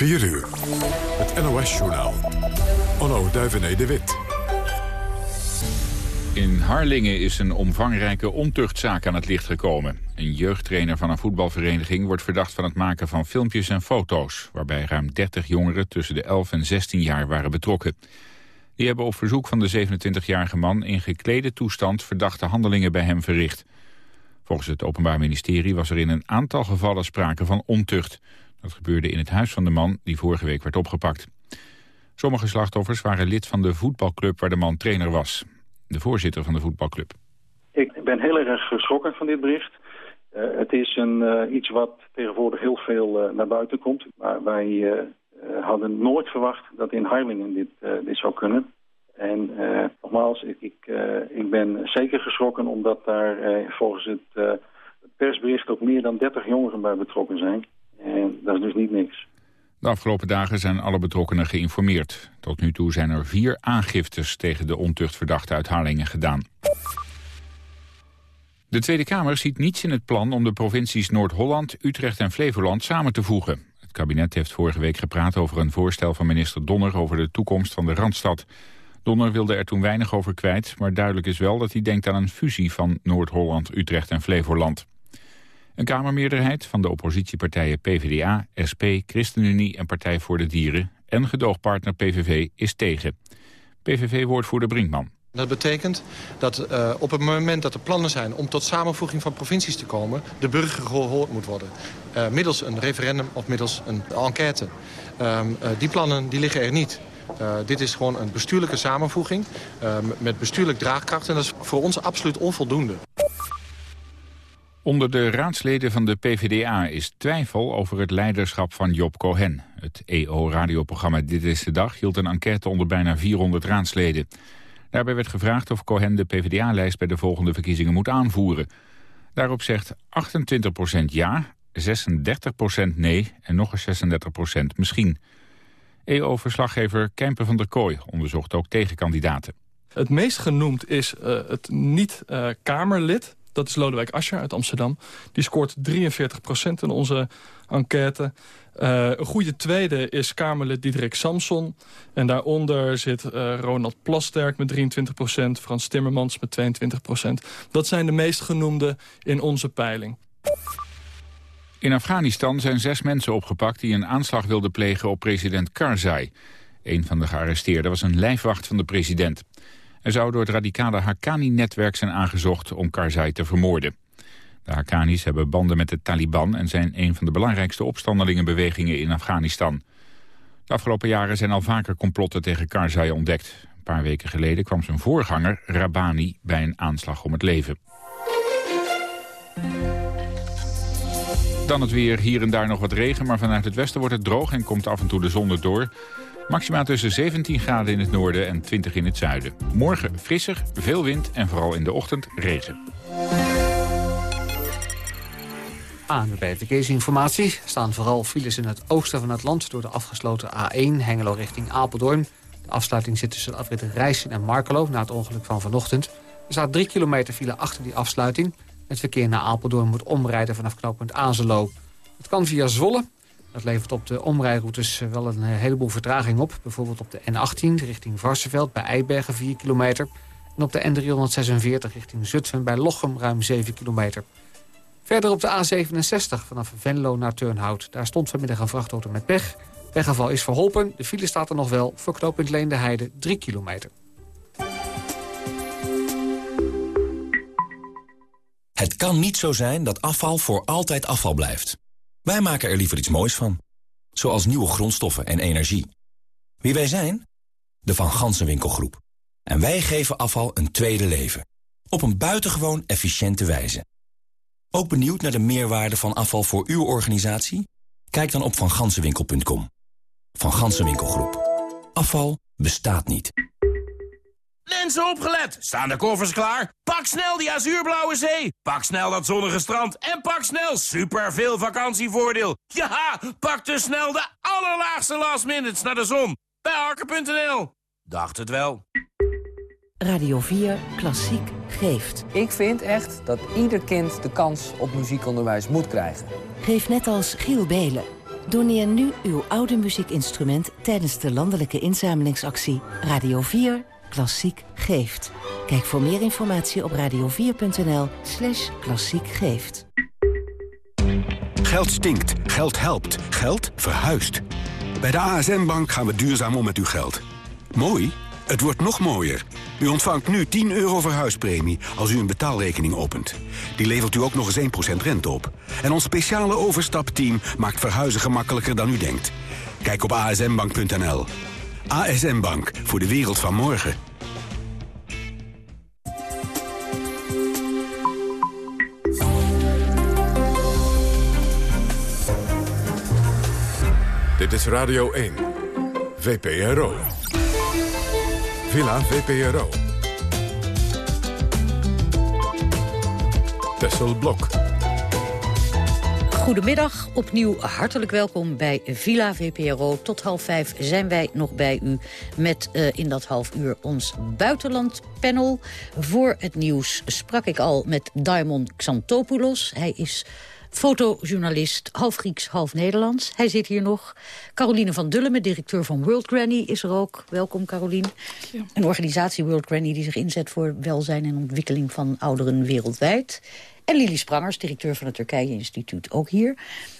4 uur. Het NOS-journaal. Onno Duivené de Wit. In Harlingen is een omvangrijke ontuchtzaak aan het licht gekomen. Een jeugdtrainer van een voetbalvereniging wordt verdacht van het maken van filmpjes en foto's... waarbij ruim 30 jongeren tussen de 11 en 16 jaar waren betrokken. Die hebben op verzoek van de 27-jarige man in geklede toestand verdachte handelingen bij hem verricht. Volgens het Openbaar Ministerie was er in een aantal gevallen sprake van ontucht. Dat gebeurde in het huis van de man die vorige week werd opgepakt. Sommige slachtoffers waren lid van de voetbalclub waar de man trainer was. De voorzitter van de voetbalclub. Ik ben heel erg geschrokken van dit bericht. Uh, het is een, uh, iets wat tegenwoordig heel veel uh, naar buiten komt. Maar wij hadden nooit verwacht dat in Harlingen dit, dit zou kunnen. En nogmaals, ik, ik, ik, ben zeker geschrokken omdat daar volgens het persbericht ook meer dan 30 jongeren bij betrokken zijn. En dat is dus niet niks. De afgelopen dagen zijn alle betrokkenen geïnformeerd. Tot nu toe zijn er vier aangiftes tegen de ontuchtverdachte uit Harlingen gedaan. De Tweede Kamer ziet niets in het plan om de provincies Noord-Holland, Utrecht en Flevoland samen te voegen. Het kabinet heeft vorige week gepraat over een voorstel van minister Donner over de toekomst van de Randstad. Donner wilde er toen weinig over kwijt, maar duidelijk is wel dat hij denkt aan een fusie van Noord-Holland, Utrecht en Flevoland. Een kamermeerderheid van de oppositiepartijen PvdA, SP, ChristenUnie en Partij voor de Dieren en gedoogpartner PVV is tegen. PVV-woordvoerder Brinkman. Dat betekent dat uh, op het moment dat er plannen zijn om tot samenvoeging van provincies te komen... de burger gehoord moet worden. Uh, middels een referendum of middels een enquête. Uh, die plannen die liggen er niet. dit is gewoon een bestuurlijke samenvoeging met bestuurlijk draagkracht. En dat is voor ons absoluut onvoldoende. Onder de raadsleden van de PvdA is twijfel over het leiderschap van Job Cohen. Het EO-radioprogramma Dit is de Dag hield een enquête onder bijna 400 raadsleden. Daarbij werd gevraagd of Cohen de PvdA-lijst bij de volgende verkiezingen moet aanvoeren. Daarop zegt 28% ja, 36% nee en nog eens 36% misschien. EO-verslaggever Kempen van der Kooi onderzocht ook tegenkandidaten. Het meest genoemd is uh, het niet-Kamerlid dat is Lodewijk Asscher uit Amsterdam. Die scoort 43% in onze enquête. Uh, een goede tweede is Kamerlid Diederik Samson. En daaronder zit uh, Ronald Plasterk met 23% Frans Timmermans met 22% Dat zijn de meest genoemde in onze peiling. In Afghanistan zijn zes mensen opgepakt die een aanslag wilden plegen op president Karzai. Een van de gearresteerden was een lijfwacht van de president. Er zou door het radicale Haqqani-netwerk zijn aangezocht om Karzai te vermoorden. De Haqqanis hebben banden met de Taliban en zijn een van de belangrijkste opstandelingenbewegingen in Afghanistan. De afgelopen jaren zijn al vaker complotten tegen Karzai ontdekt. Een paar weken geleden kwam zijn voorganger, Rabani, bij een aanslag om het leven. Dan het weer, hier en daar nog wat regen, maar vanuit het westen wordt het droog en komt af en toe de zon erdoor. Maxima tussen 17 graden in het noorden en 20 in het zuiden. Morgen frisser, veel wind en vooral in de ochtend regen. Aan de verkeersinformatie staan vooral files in het oosten van het land... door de afgesloten A1 Hengelo richting Apeldoorn. De afsluiting zit tussen de afrit Rijssen en Markelo... na het ongeluk van vanochtend. Er staat 3 kilometer file achter die afsluiting. Het verkeer naar Apeldoorn moet omrijden vanaf knooppunt Azelo. Het kan via Zwolle dat levert op de omrijroutes wel een heleboel vertraging op. Bijvoorbeeld op de N18 richting Varsenveld bij Eibergen 4 kilometer. En op de N346 richting Zutphen bij Lochem ruim 7 kilometer. Verder op de A67 vanaf Venlo naar Turnhout. Daar stond vanmiddag een vrachtauto met pech. Weggeval is verholpen. De file staat er nog wel. Voor knooppunt Leende Heide 3 kilometer. Het kan niet zo zijn dat afval voor altijd afval blijft. Wij maken er liever iets moois van. Zoals nieuwe grondstoffen en energie. Wie wij zijn? De Van Gansenwinkelgroep. En wij geven afval een tweede leven. Op een buitengewoon efficiënte wijze. Ook benieuwd naar de meerwaarde van afval voor uw organisatie? Kijk dan op vangansenwinkel.com. Van Gansenwinkelgroep. Afval bestaat niet. Mensen opgelet! Staan de koffers klaar? Pak snel die azuurblauwe zee! Pak snel dat zonnige strand! En pak snel super veel vakantievoordeel! Ja, pak dus snel de allerlaagste last minutes naar de zon! Bij Harker.nl. Dacht het wel. Radio 4 Klassiek geeft. Ik vind echt dat ieder kind de kans op muziekonderwijs moet krijgen. Geef net als Giel Belen Doneer nu uw oude muziekinstrument tijdens de landelijke inzamelingsactie Radio 4 Klassiek geeft. Kijk voor meer informatie op radio4.nl slash klassiek geeft. Geld stinkt, geld helpt, geld verhuist. Bij de ASN Bank gaan we duurzaam om met uw geld. Mooi? Het wordt nog mooier. U ontvangt nu 10 euro verhuispremie als u een betaalrekening opent. Die levert u ook nog eens 1% rente op. En ons speciale overstapteam maakt verhuizen gemakkelijker dan u denkt. Kijk op asnbank.nl. ASN Bank, voor de wereld van morgen. Dit is Radio 1. VPRO. Villa VPRO. Tessel Blok. Goedemiddag, opnieuw hartelijk welkom bij Villa VPRO. Tot half vijf zijn wij nog bij u met uh, in dat half uur ons buitenlandpanel. Voor het nieuws sprak ik al met Daimon Xantopoulos. Hij is fotojournalist, half Grieks, half Nederlands. Hij zit hier nog. Caroline van Dullemen, directeur van World Granny, is er ook. Welkom, Caroline. Ja. Een organisatie, World Granny, die zich inzet voor welzijn en ontwikkeling van ouderen wereldwijd. En Lili Sprangers, directeur van het Turkije Instituut, ook hier.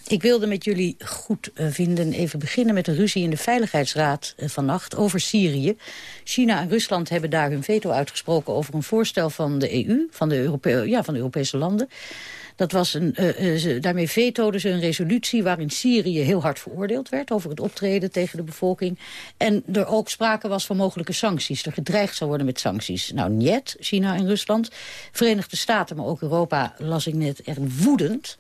Ik wilde met jullie goed uh, vinden even beginnen met de ruzie in de Veiligheidsraad uh, vannacht over Syrië. China en Rusland hebben daar hun veto uitgesproken over een voorstel van de EU, van de, ja, van de Europese landen. Dat was een, uh, daarmee vetoden ze een resolutie waarin Syrië heel hard veroordeeld werd... over het optreden tegen de bevolking. En er ook sprake was van mogelijke sancties. Er gedreigd zou worden met sancties. Nou, niet China en Rusland. Verenigde Staten, maar ook Europa, las ik net, echt woedend.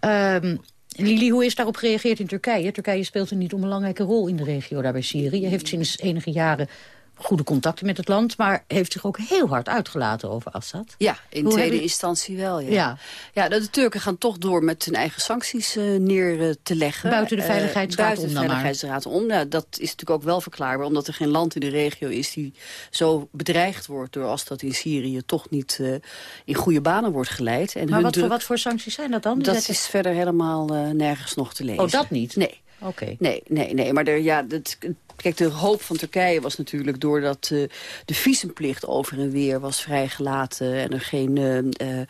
Um, Lili, hoe is daarop gereageerd in Turkije? Turkije speelt een niet onbelangrijke rol in de regio daar bij Syrië. Heeft sinds enige jaren goede contacten met het land... maar heeft zich ook heel hard uitgelaten over Assad. Ja, in tweede instantie wel, ja. ja. ja. de Turken gaan toch door met hun eigen sancties uh, neer uh, te leggen. Buiten de eh, Veiligheidsraad uh, buiten de Veiligheidsraad om. Nou, dat is natuurlijk ook wel verklaarbaar... omdat er geen land in de regio is die zo bedreigd wordt... door Assad in Syrië toch niet in goede banen wordt geleid. En maar wat, voor, wat voor sancties zijn dat dan? Dat is verder helemaal nergens nog te lezen. Oh, dat niet? Nee. Oké. Nee, nee, nee. Maar er, ja, dat, Kijk, de hoop van Turkije was natuurlijk doordat uh, de visumplicht over en weer was vrijgelaten... en er geen uh, uh,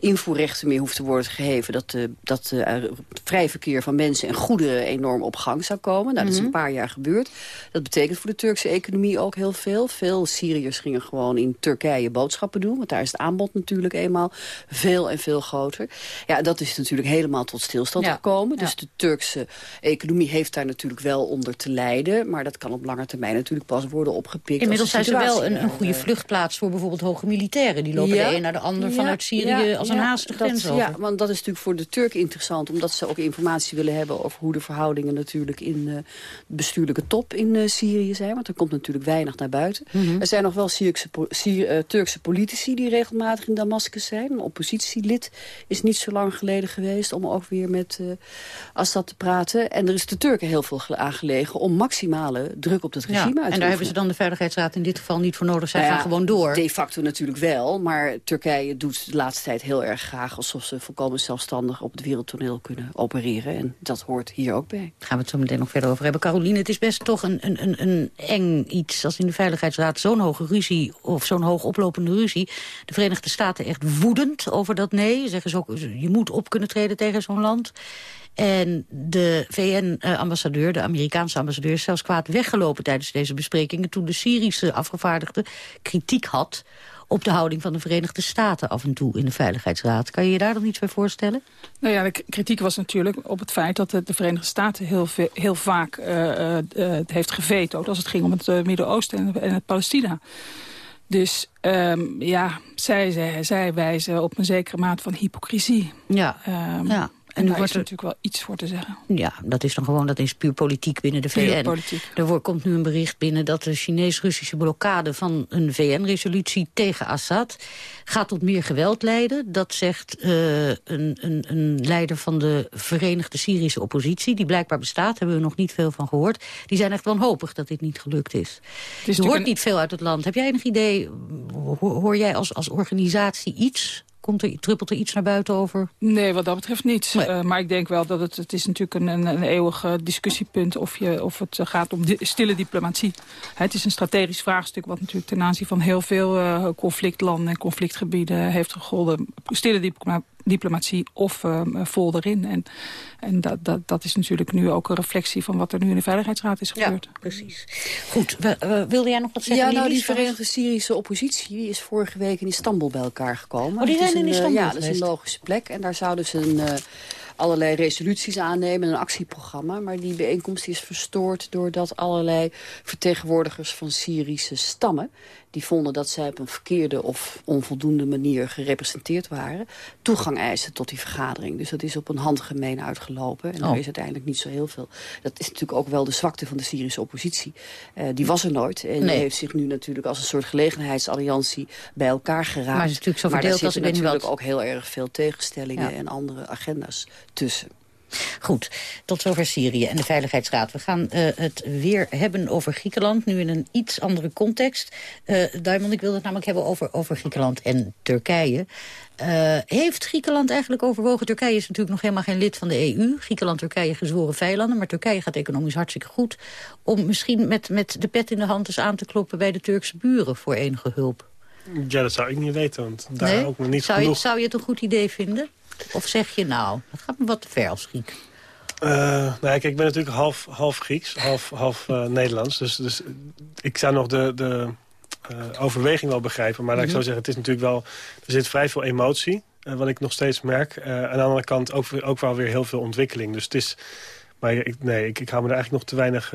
invoerrechten meer hoefde worden gegeven... dat, dat het vrij verkeer van mensen en goederen enorm op gang zou komen. Nou, dat is een mhm. paar jaar gebeurd. Dat betekent voor de Turkse economie ook heel veel. Veel Syriërs gingen gewoon in Turkije boodschappen doen... want daar is het aanbod natuurlijk eenmaal veel en veel groter. Ja, dat is natuurlijk helemaal tot stilstand gekomen. Dus de Turkse economie heeft daar natuurlijk wel onder te lijden maar dat kan op lange termijn natuurlijk pas worden opgepikt. Inmiddels zijn ze wel een, een goede eh, vluchtplaats voor bijvoorbeeld hoge militairen. Die lopen de een naar de ander vanuit Syrië als een haast de grens over. Ja, want dat is natuurlijk voor de Turken interessant, omdat ze ook informatie willen hebben over hoe de verhoudingen natuurlijk in uh, de bestuurlijke top in uh, Syrië zijn. Want er komt natuurlijk weinig naar buiten. Mhm. Er zijn nog wel Syrische, Syr, Turkse politici die regelmatig in Damascus zijn. Een oppositielid is niet zo lang geleden geweest om ook weer met Assad te praten. En er is de Turken heel veel aangelegen om maximaal druk op het regime ja, uit En daar hebben ze dan de Veiligheidsraad in dit geval niet voor nodig. Zij nou gaan gewoon door. De facto natuurlijk wel. Maar Turkije doet de laatste tijd heel erg graag... alsof ze volkomen zelfstandig op het wereldtoneel kunnen opereren. En dat hoort hier ook bij. Daar gaan we het zo meteen nog verder over hebben. Caroline, het is best toch een, een, een eng iets... als in de Veiligheidsraad zo'n hoge ruzie... of zo'n hoog oplopende ruzie... de Verenigde Staten echt woedend over dat nee. Zeggen ze ook, je moet op kunnen treden tegen zo'n land... En de VN-ambassadeur, de Amerikaanse ambassadeur... is zelfs kwaad weggelopen tijdens deze besprekingen... toen de Syrische afgevaardigde kritiek had op de houding van de Verenigde Staten af en toe in de Veiligheidsraad. Kan je je daar dan iets bij voorstellen? Nou ja, de kritiek was natuurlijk op het feit dat de Verenigde Staten heel, veel, heel vaak uh, uh, heeft gevetood... als het ging om het uh, Midden-Oosten en, en, het Palestina. Dus um, ja, zij, zij, zij, wijzen op een zekere maat van hypocrisie. Ja, um, ja. En, daar is er natuurlijk wel iets voor te zeggen. Ja, dat is dan gewoon, dat is puur politiek binnen de VN. Politiek. Er komt nu een bericht binnen dat de Chinees-Russische blokkade van een VN-resolutie tegen Assad gaat tot meer geweld leiden. Dat zegt uh, een, een, een, leider van de Verenigde Syrische oppositie, die blijkbaar bestaat, hebben we nog niet veel van gehoord. Die zijn echt wanhopig dat dit niet gelukt is. is Je hoort niet veel uit het land. Heb jij enig idee, hoor jij als, als organisatie iets Komt er, druppelt er iets naar buiten over? Nee, wat dat betreft niet. Eh, maar ik denk wel dat het, het is natuurlijk een, een, een eeuwig discussiepunt... Of, je, of het gaat om stille diplomatie. Het is een strategisch vraagstuk... wat natuurlijk ten aanzien van heel veel conflictlanden en conflictgebieden heeft gegolden. Stille diplomatie diplomatie of uh, vol erin. En, en dat, dat, dat is natuurlijk nu ook een reflectie van wat er nu in de Veiligheidsraad is gebeurd. Ja, precies. Goed, wilde jij nog wat zeggen? Ja, nou, die Verenigde Syrische oppositie is vorige week in Istanbul bij elkaar gekomen. Oh, die zijn in Istanbul Ja, dat is een logische plek. En daar zouden ze een... Uh, allerlei resoluties aannemen, een actieprogramma. Maar die bijeenkomst is verstoord doordat allerlei vertegenwoordigers van Syrische stammen die vonden dat zij op een verkeerde of onvoldoende manier gerepresenteerd waren... toegang eisen tot die vergadering. Dus dat is op een handgemeen uitgelopen. En oh. er is uiteindelijk niet zo heel veel. Dat is natuurlijk ook wel de zwakte van de Syrische oppositie. Uh, die was er nooit. En die heeft zich nu natuurlijk als een soort gelegenheidsalliantie bij elkaar geraakt. Maar het is natuurlijk zo verdeeld als ik weet natuurlijk ook heel erg veel tegenstellingen en andere agenda's tussen. Goed, tot zover Syrië en de Veiligheidsraad. We gaan uh, het weer hebben over Griekenland, nu in een iets andere context. Uh, Duimond, ik wilde het namelijk hebben over, over Griekenland en Turkije. Uh, heeft Griekenland eigenlijk overwogen... Turkije is natuurlijk nog helemaal geen lid van de EU. Griekenland, Turkije gezworen vijanden. Maar Turkije gaat economisch hartstikke goed. Om misschien met, met de pet in de hand eens aan te kloppen... bij de Turkse buren voor enige hulp. Ja, dat zou ik niet weten. Want daar ook nog niet zou genoeg... Je, zou je het een goed idee vinden? Of zeg je nou, dat gaat me wat te ver als Griek? Uh, nou, kijk, ik ben natuurlijk half, half Grieks, half, half uh, Nederlands. Dus, dus ik zou nog de, de uh, overweging wel begrijpen. Maar mm -hmm. laat ik zo mhm. zeggen, het is natuurlijk wel... Er zit vrij veel emotie, wat ik nog steeds merk. aan de andere kant ook, ook wel weer heel veel ontwikkeling. Dus het is... Maar ik, nee, ik, ik hou me er eigenlijk nog te weinig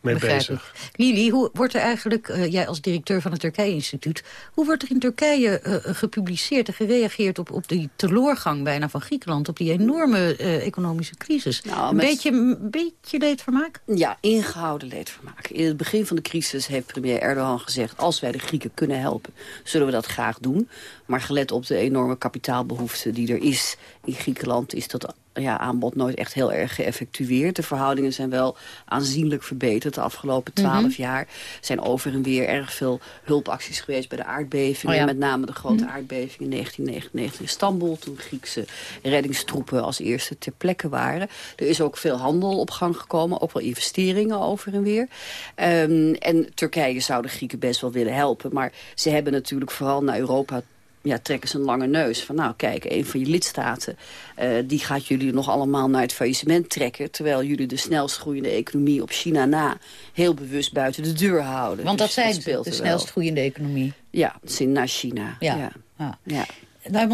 mee bezig. Lili, hoe wordt er eigenlijk, uh, jij als directeur van het Turkije-instituut... hoe wordt er in Turkije uh, gepubliceerd en gereageerd op, op die teloorgang bijna van Griekenland... op die enorme uh, economische crisis? Nou, een met... beetje, een beetje leedvermaak? Ja, ingehouden leedvermaak. In het begin van de crisis heeft premier Erdogan gezegd... als wij de Grieken kunnen helpen, zullen we dat graag doen. Maar gelet op de enorme kapitaalbehoefte die er is in Griekenland... is dat ja, aanbod nooit echt heel erg geëffectueerd. De verhoudingen zijn wel aanzienlijk verbeterd de afgelopen twaalf mm jaar. Er zijn over en weer erg veel hulpacties geweest bij de aardbevingen. Oh Met name de grote mm aardbeving in 1999 in Istanbul. Toen Griekse reddingstroepen als eerste ter plekke waren. Er is ook veel handel op gang gekomen. Ook wel investeringen over en weer. Um, en Turkije zou de Grieken best wel willen helpen. Maar ze hebben natuurlijk vooral naar Europa ja, trekken ze een lange neus. Van nou, kijk, een van je lidstaten... Uh, die gaat jullie nog allemaal naar het faillissement trekken... terwijl jullie de snelst groeiende economie op China na... heel bewust buiten de deur houden. Want dat dus zijn de snelst groeiende economie. Ja, na China. Ja. ja. ja. ja.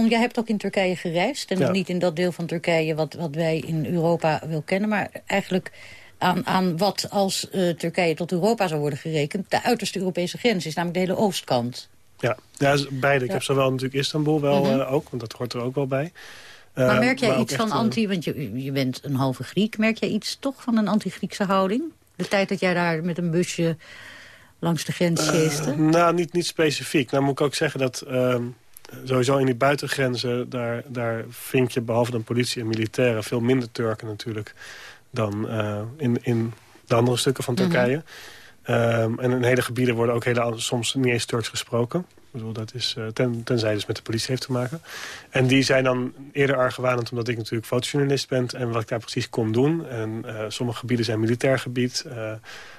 Jij hebt ook in Turkije gereisd. En niet in dat deel van Turkije wat, wat wij in Europa wil kennen. Maar eigenlijk aan, aan wat als uh, Turkije tot Europa zou worden gerekend... de uiterste Europese grens is, namelijk de hele oostkant. Ja, ja beide. Ik heb zowel natuurlijk Istanbul wel mm -hmm. ook, want dat hoort er ook wel bij. Uh, maar merk jij iets van eh, anti, want je, je bent een halve Griek... merk jij iets toch van een anti-Griekse houding? De tijd dat jij daar met een busje langs de grens geeste? Uh, nou, niet, niet specifiek. Nou moet ik ook zeggen dat uh, sowieso in die buitengrenzen... Daar, daar vind je behalve dan politie en militairen... veel minder Turken natuurlijk dan uh, in, in de andere stukken van mhm. Turkije. Mm -hmm. Um, en in hele gebieden worden ook hele, soms niet eens Turks gesproken. Ik bedoel, dat is, uh, ten, tenzij dus met de politie heeft te maken. En die zijn dan eerder argwanend omdat ik natuurlijk fotojournalist ben... en wat ik daar precies kom doen. En uh, sommige gebieden zijn militair gebied. Uh,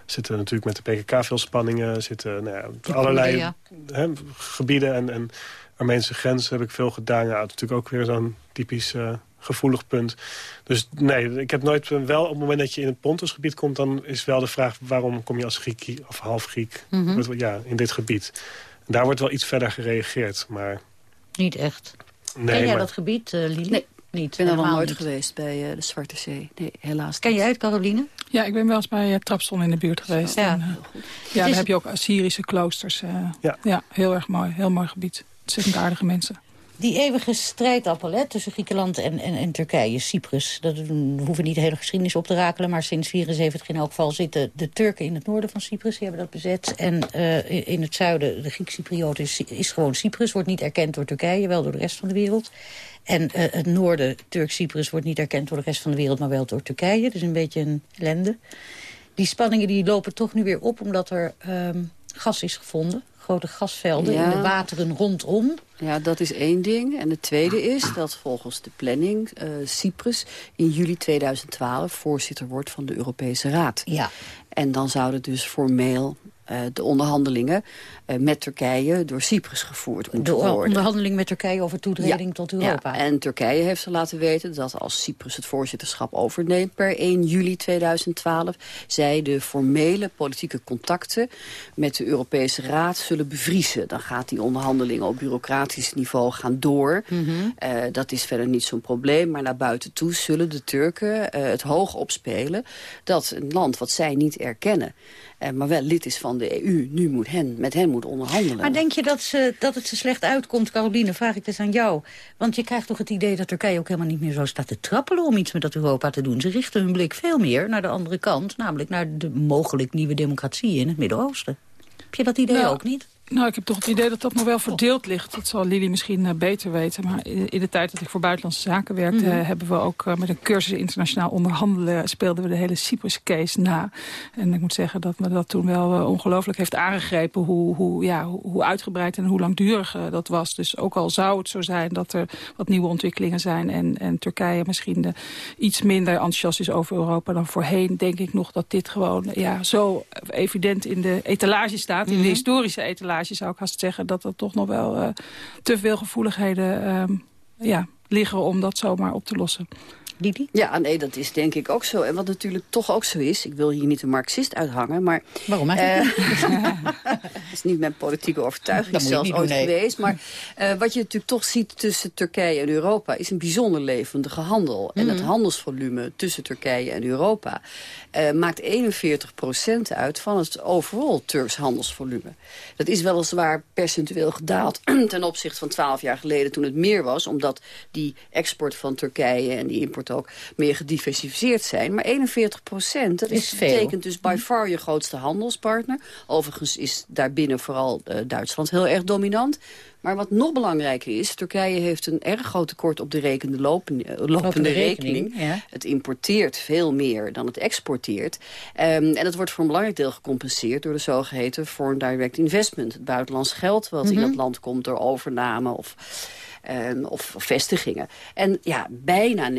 zitten natuurlijk met de PKK veel spanningen. Zitten nou ja, allerlei he, gebieden en, en Armeense grens heb ik veel gedaan. Ja, natuurlijk ook weer zo'n typisch gevoelig punt. Dus nee, ik heb nooit wel op het moment dat je in het Pontusgebied komt... dan is wel de vraag waarom kom je als Griek of half Griek mm ja, in dit gebied. daar wordt wel iets verder gereageerd, maar... Niet echt. Nee, Ken jij dat gebied, uh, Lili? Nee. Niet, ik ben er nog nooit geweest bij uh, de Zwarte Zee. Nee, helaas Ken jij het, Caroline? Ja, ik ben wel eens bij uh, Trapston in de buurt geweest. Ja, en, uh, ja daar heb je ook Assyrische kloosters. ja. ja, heel erg mooi. Heel mooi gebied. Ontzettend aardige mensen. Die eeuwige strijdappel tussen Griekenland en, en, Turkije, Cyprus. Dat, we hoeven niet de hele geschiedenis op te rakelen... maar sinds 1974 in elk geval zitten de Turken in het noorden van Cyprus. Die hebben dat bezet. En uh, in het zuiden, de Griek-Cypriot is, is gewoon Cyprus. Wordt niet erkend door Turkije, wel door de rest van de wereld. En uh, het noorden, Turk-Cyprus, wordt niet erkend door de rest van de wereld... maar wel door Turkije. Dus een beetje een ellende. Die spanningen die lopen toch nu weer op, omdat er... Um, gas is gevonden. Grote gasvelden in de wateren rondom. Ja, dat is één ding. En het tweede is dat volgens de planning uh, Cyprus in juli 2012 voorzitter wordt van de Europese Raad. Ja. En dan zouden dus formeel uh, de onderhandelingen uh, met Turkije door Cyprus gevoerd moeten de worden. De onderhandeling met Turkije over toetreding tot Europa. Ja, en Turkije heeft ze laten weten dat als Cyprus het voorzitterschap overneemt per 1 juli 2012, zij de formele politieke contacten met de Europese Raad zullen bevriezen. Dan gaat die onderhandelingen op bureaucratisch niveau gaan door. Mm -hmm. uh, dat is verder niet zo'n probleem, maar naar buiten toe zullen de Turken het hoog opspelen dat een land wat zij niet erkennen, maar wel lid is van de EU, nu moet hen, met hen moet onderhandelen. Maar denk je dat, ze, dat het ze slecht uitkomt, Caroline? Vraag ik dus aan jou. Want je krijgt toch het idee dat Turkije ook helemaal niet meer zo staat te trappelen... om iets met dat Europa te doen. Ze richten hun blik veel meer naar de andere kant. Namelijk naar de mogelijk nieuwe democratie in het Midden-Oosten. Heb je dat idee nou, ook niet? Nou, ik heb toch het idee dat dat nog wel verdeeld ligt. Dat zal Lili misschien uh, beter weten. Maar in, de tijd dat ik voor Buitenlandse Zaken werkte... Mm -hmm. hebben we ook uh, met een cursus internationaal onderhandelen... speelden we de hele Cyprus-case na. En ik moet zeggen dat me dat toen wel ongelooflijk heeft aangegrepen... Hoe, hoe, ja, hoe uitgebreid en hoe langdurig dat was. Dus ook al zou het zo zijn dat er wat nieuwe ontwikkelingen zijn... en, en Turkije misschien de, iets minder enthousiast is over Europa dan voorheen... denk ik nog dat dit gewoon ja, zo evident in de etalage staat... in de historische etalage zou ik haast zeggen dat er toch nog wel uh, te veel gevoeligheden uh, ja, liggen om dat zomaar op te lossen. Lili? Ja, nee, dat is denk ik ook zo. En wat natuurlijk toch ook zo is... ik wil hier niet een marxist uithangen, maar... Waarom eigenlijk? Uh, dat is niet mijn politieke overtuiging zelfs ooit nee. geweest. Maar uh, wat je natuurlijk toch ziet tussen Turkije en Europa... is een bijzonder levendige handel. Mm -hmm. En het handelsvolume tussen Turkije en Europa... Uh, maakt 41% uit van het overal Turks handelsvolume. Dat is weliswaar percentueel gedaald ten opzichte van 12 jaar geleden... toen het meer was, omdat die export van Turkije en die import ook meer gediversifieerd zijn. Maar 41 procent, dat is, betekent dus by far je grootste handelspartner. Overigens is daarbinnen vooral uh, Duitsland heel erg dominant. Maar wat nog belangrijker is, Turkije heeft een erg groot tekort op de rekende lopen, uh, lopende, lopende, rekening. rekening ja. Het importeert veel meer dan het exporteert. Um, en dat wordt voor een belangrijk deel gecompenseerd door de zogeheten foreign direct investment. Het buitenlands geld wat mm -hmm. in dat land komt door overname of... Um, of vestigingen. En ja, bijna 90%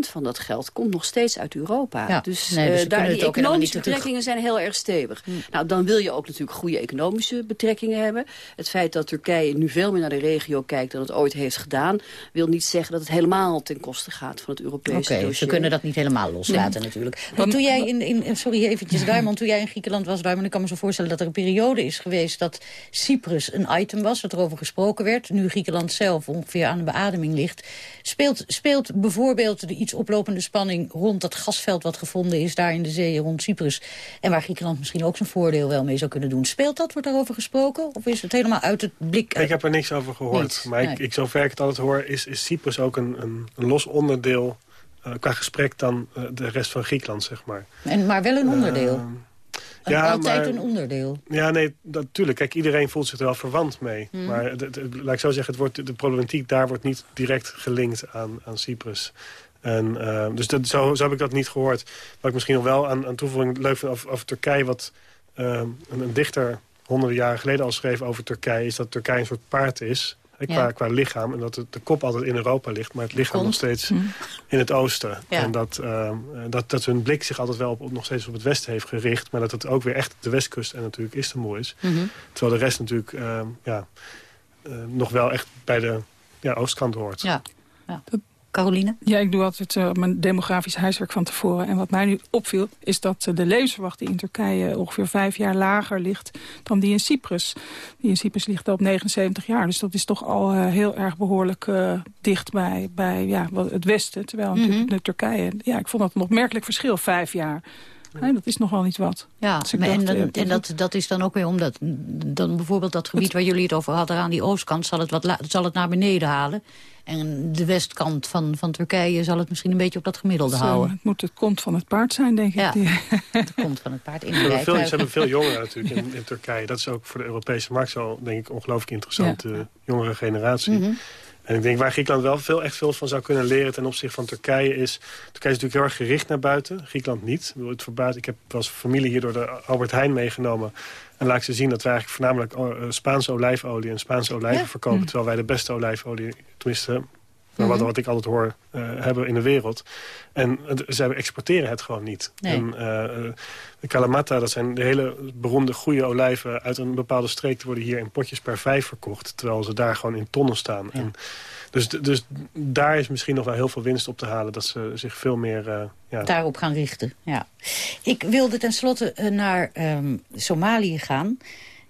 van dat geld komt nog steeds uit Europa. Ja, dus, nee, dus uh, daar, die economische betrekkingen zijn heel erg stevig. Hm. Nou, dan wil je ook natuurlijk goede economische betrekkingen hebben. Het feit dat Turkije nu veel meer naar de regio kijkt dan het ooit heeft gedaan... wil niet zeggen dat het helemaal ten koste gaat van het Europese okay, dossier. ze kunnen dat niet helemaal loslaten nee. natuurlijk. Want toen jij in, in, sorry eventjes, Duimond, toen jij in Griekenland was, Duimond, ik kan me zo voorstellen dat er een periode is geweest dat Cyprus een item was, dat er over gesproken werd. Nu Griekenland zelf ongeveer aan de beademing ligt. Speelt, speelt bijvoorbeeld de iets oplopende spanning rond dat gasveld wat gevonden is daar in de zee rond Cyprus. En waar Griekenland misschien ook zijn voordeel wel mee zou kunnen doen. Speelt dat? Wordt daarover gesproken? Of is het helemaal uit het blik? Ik heb er niks over gehoord. Niets, maar ik, ik, zover ik het altijd hoor, is, is Cyprus ook een, een, een los onderdeel uh, qua gesprek dan uh, de rest van Griekenland, zeg maar. En, maar wel een onderdeel? Ja, altijd maar, een onderdeel. Ja, nee, natuurlijk. Kijk, iedereen voelt zich er wel verwant mee. Hmm. Maar het, het, laat ik zo zeggen, het wordt, de problematiek daar wordt niet direct gelinkt aan, aan Cyprus. En, uh, dus dat, zo, zo heb ik dat niet gehoord. Wat ik misschien nog wel aan, aan toevoeging leuk vind over, over Turkije... wat uh, een, een dichter honderden jaren geleden al schreef over Turkije... is dat Turkije een soort paard is... Qua, ja. qua lichaam. En dat de, de, kop altijd in Europa ligt. Maar het lichaam Komt. nog steeds Hm. in het oosten. Ja. En dat, uh, dat, dat hun blik zich altijd wel op, op, nog steeds op het westen heeft gericht. Maar dat het ook weer echt de westkust en natuurlijk Istanbul is. Mm -hmm. Terwijl de rest natuurlijk uh, ja, uh, nog wel echt bij de ja, oostkant hoort. Ja. ja. Caroline? Ja, ik doe altijd uh, mijn demografisch huiswerk van tevoren. En wat mij nu opviel, is dat uh, de levensverwachting in Turkije... ongeveer vijf jaar lager ligt dan die in Cyprus. Die in Cyprus ligt op 79 jaar. Dus dat is toch al uh, heel erg behoorlijk dicht bij, bij ja, het Westen. Terwijl Mhm. mm -hmm. natuurlijk Turkije... Ja, ik vond dat een opmerkelijk verschil, vijf jaar. Nee, dat is nogal niet wat. Ja, Dus en, dan, eh, en dat, dat is dan ook weer omdat... dan bijvoorbeeld dat gebied waar jullie het over hadden... aan die oostkant zal het, wat zal het naar beneden halen. En de westkant van, van Turkije zal het misschien een beetje op dat gemiddelde Zo, houden. het moet het kont van het paard zijn, denk ik. Ja. Het komt van het paard in Ze de hebben, veel, ze hebben veel jongeren natuurlijk in, in Turkije. Dat is ook voor de Europese markt zo, denk ik, ongelooflijk interessant. De jongere generatie. Mhm. En ik denk waar Griekenland wel veel, echt veel van zou kunnen leren ten opzichte van Turkije is... Turkije is natuurlijk heel erg gericht naar buiten, Griekenland niet. Ik, het verbaasd, ik heb als familie hier door de Albert Heijn meegenomen... En laat ik ze zien dat wij eigenlijk voornamelijk uh, Spaanse olijfolie en Spaanse olijven verkopen. Terwijl wij de beste olijfolie, tenminste wat, mhm. wat ik altijd hoor, uh, hebben in de wereld. En ze exporteren het gewoon niet. En, uh, de Kalamata, dat zijn de hele beroemde goede olijven... uit een bepaalde streek worden hier in potjes per vijf verkocht. Terwijl ze daar gewoon in tonnen staan. En dus, dus daar is misschien nog wel heel veel winst op te halen. Dat ze zich veel meer... Ja. Daarop gaan richten, ja. Ik wilde tenslotte naar um, Somalië gaan.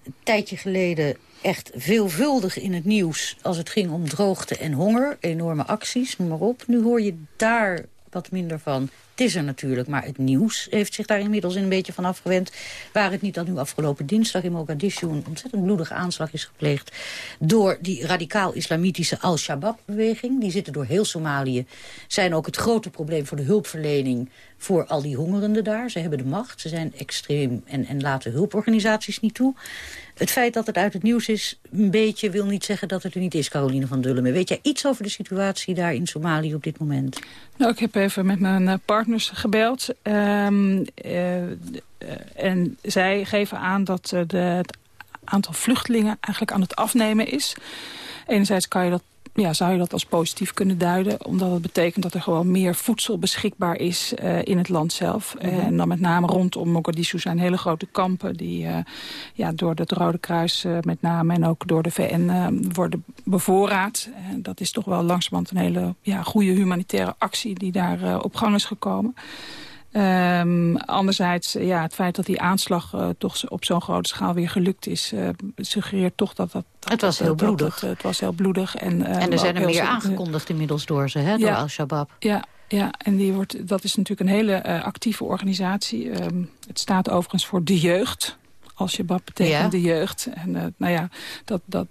Een tijdje geleden echt veelvuldig in het nieuws als het ging om droogte en honger. Enorme acties, noem maar op. Nu hoor je daar wat minder van. Het is er natuurlijk, maar het nieuws heeft zich daar inmiddels een beetje van afgewend. Waar het niet dat nu afgelopen dinsdag in Mogadishu... een ontzettend bloedige aanslag is gepleegd... door die radicaal-islamitische Al-Shabaab-beweging. Die zitten door heel Somalië. Zijn ook het grote probleem voor de hulpverlening voor al die hongerenden daar. Ze hebben de macht, ze zijn extreem en, en laten hulporganisaties niet toe. Het feit dat het uit het nieuws is, een beetje wil niet zeggen dat het er niet is, Caroline van Dullemen. Weet jij iets over de situatie daar in Somalië op dit moment? Nou, ik heb even met mijn eh, partners gebeld. Um, uh, en zij geven aan dat de, het aantal vluchtelingen eigenlijk aan het afnemen is. Enerzijds kan je dat ja, zou je dat als positief kunnen duiden. Omdat het betekent dat er gewoon meer voedsel beschikbaar is uh, in het land zelf. Mhm. En dan met name rondom Mogadishu zijn hele grote kampen... die uh, ja, door het Rode Kruis uh, met name en ook door de VN worden bevoorraad. dat is toch wel langzamerhand een hele ja, goede humanitaire actie... die daar op gang is gekomen. Um, anderzijds, ja, het feit dat die aanslag uh, toch op zo'n grote schaal weer gelukt is... Uh, suggereert toch dat dat... Het was heel bloedig. Het, het, was heel bloedig. En, uh, en er zijn er meer aangekondigd inmiddels door ze, hè, door Al-Shabaab. Ja, ja, en die wordt, dat is natuurlijk een hele actieve organisatie. Um, het staat overigens voor de jeugd. Al-Shabaab betekent ja. de jeugd. En nou ja, dat, dat,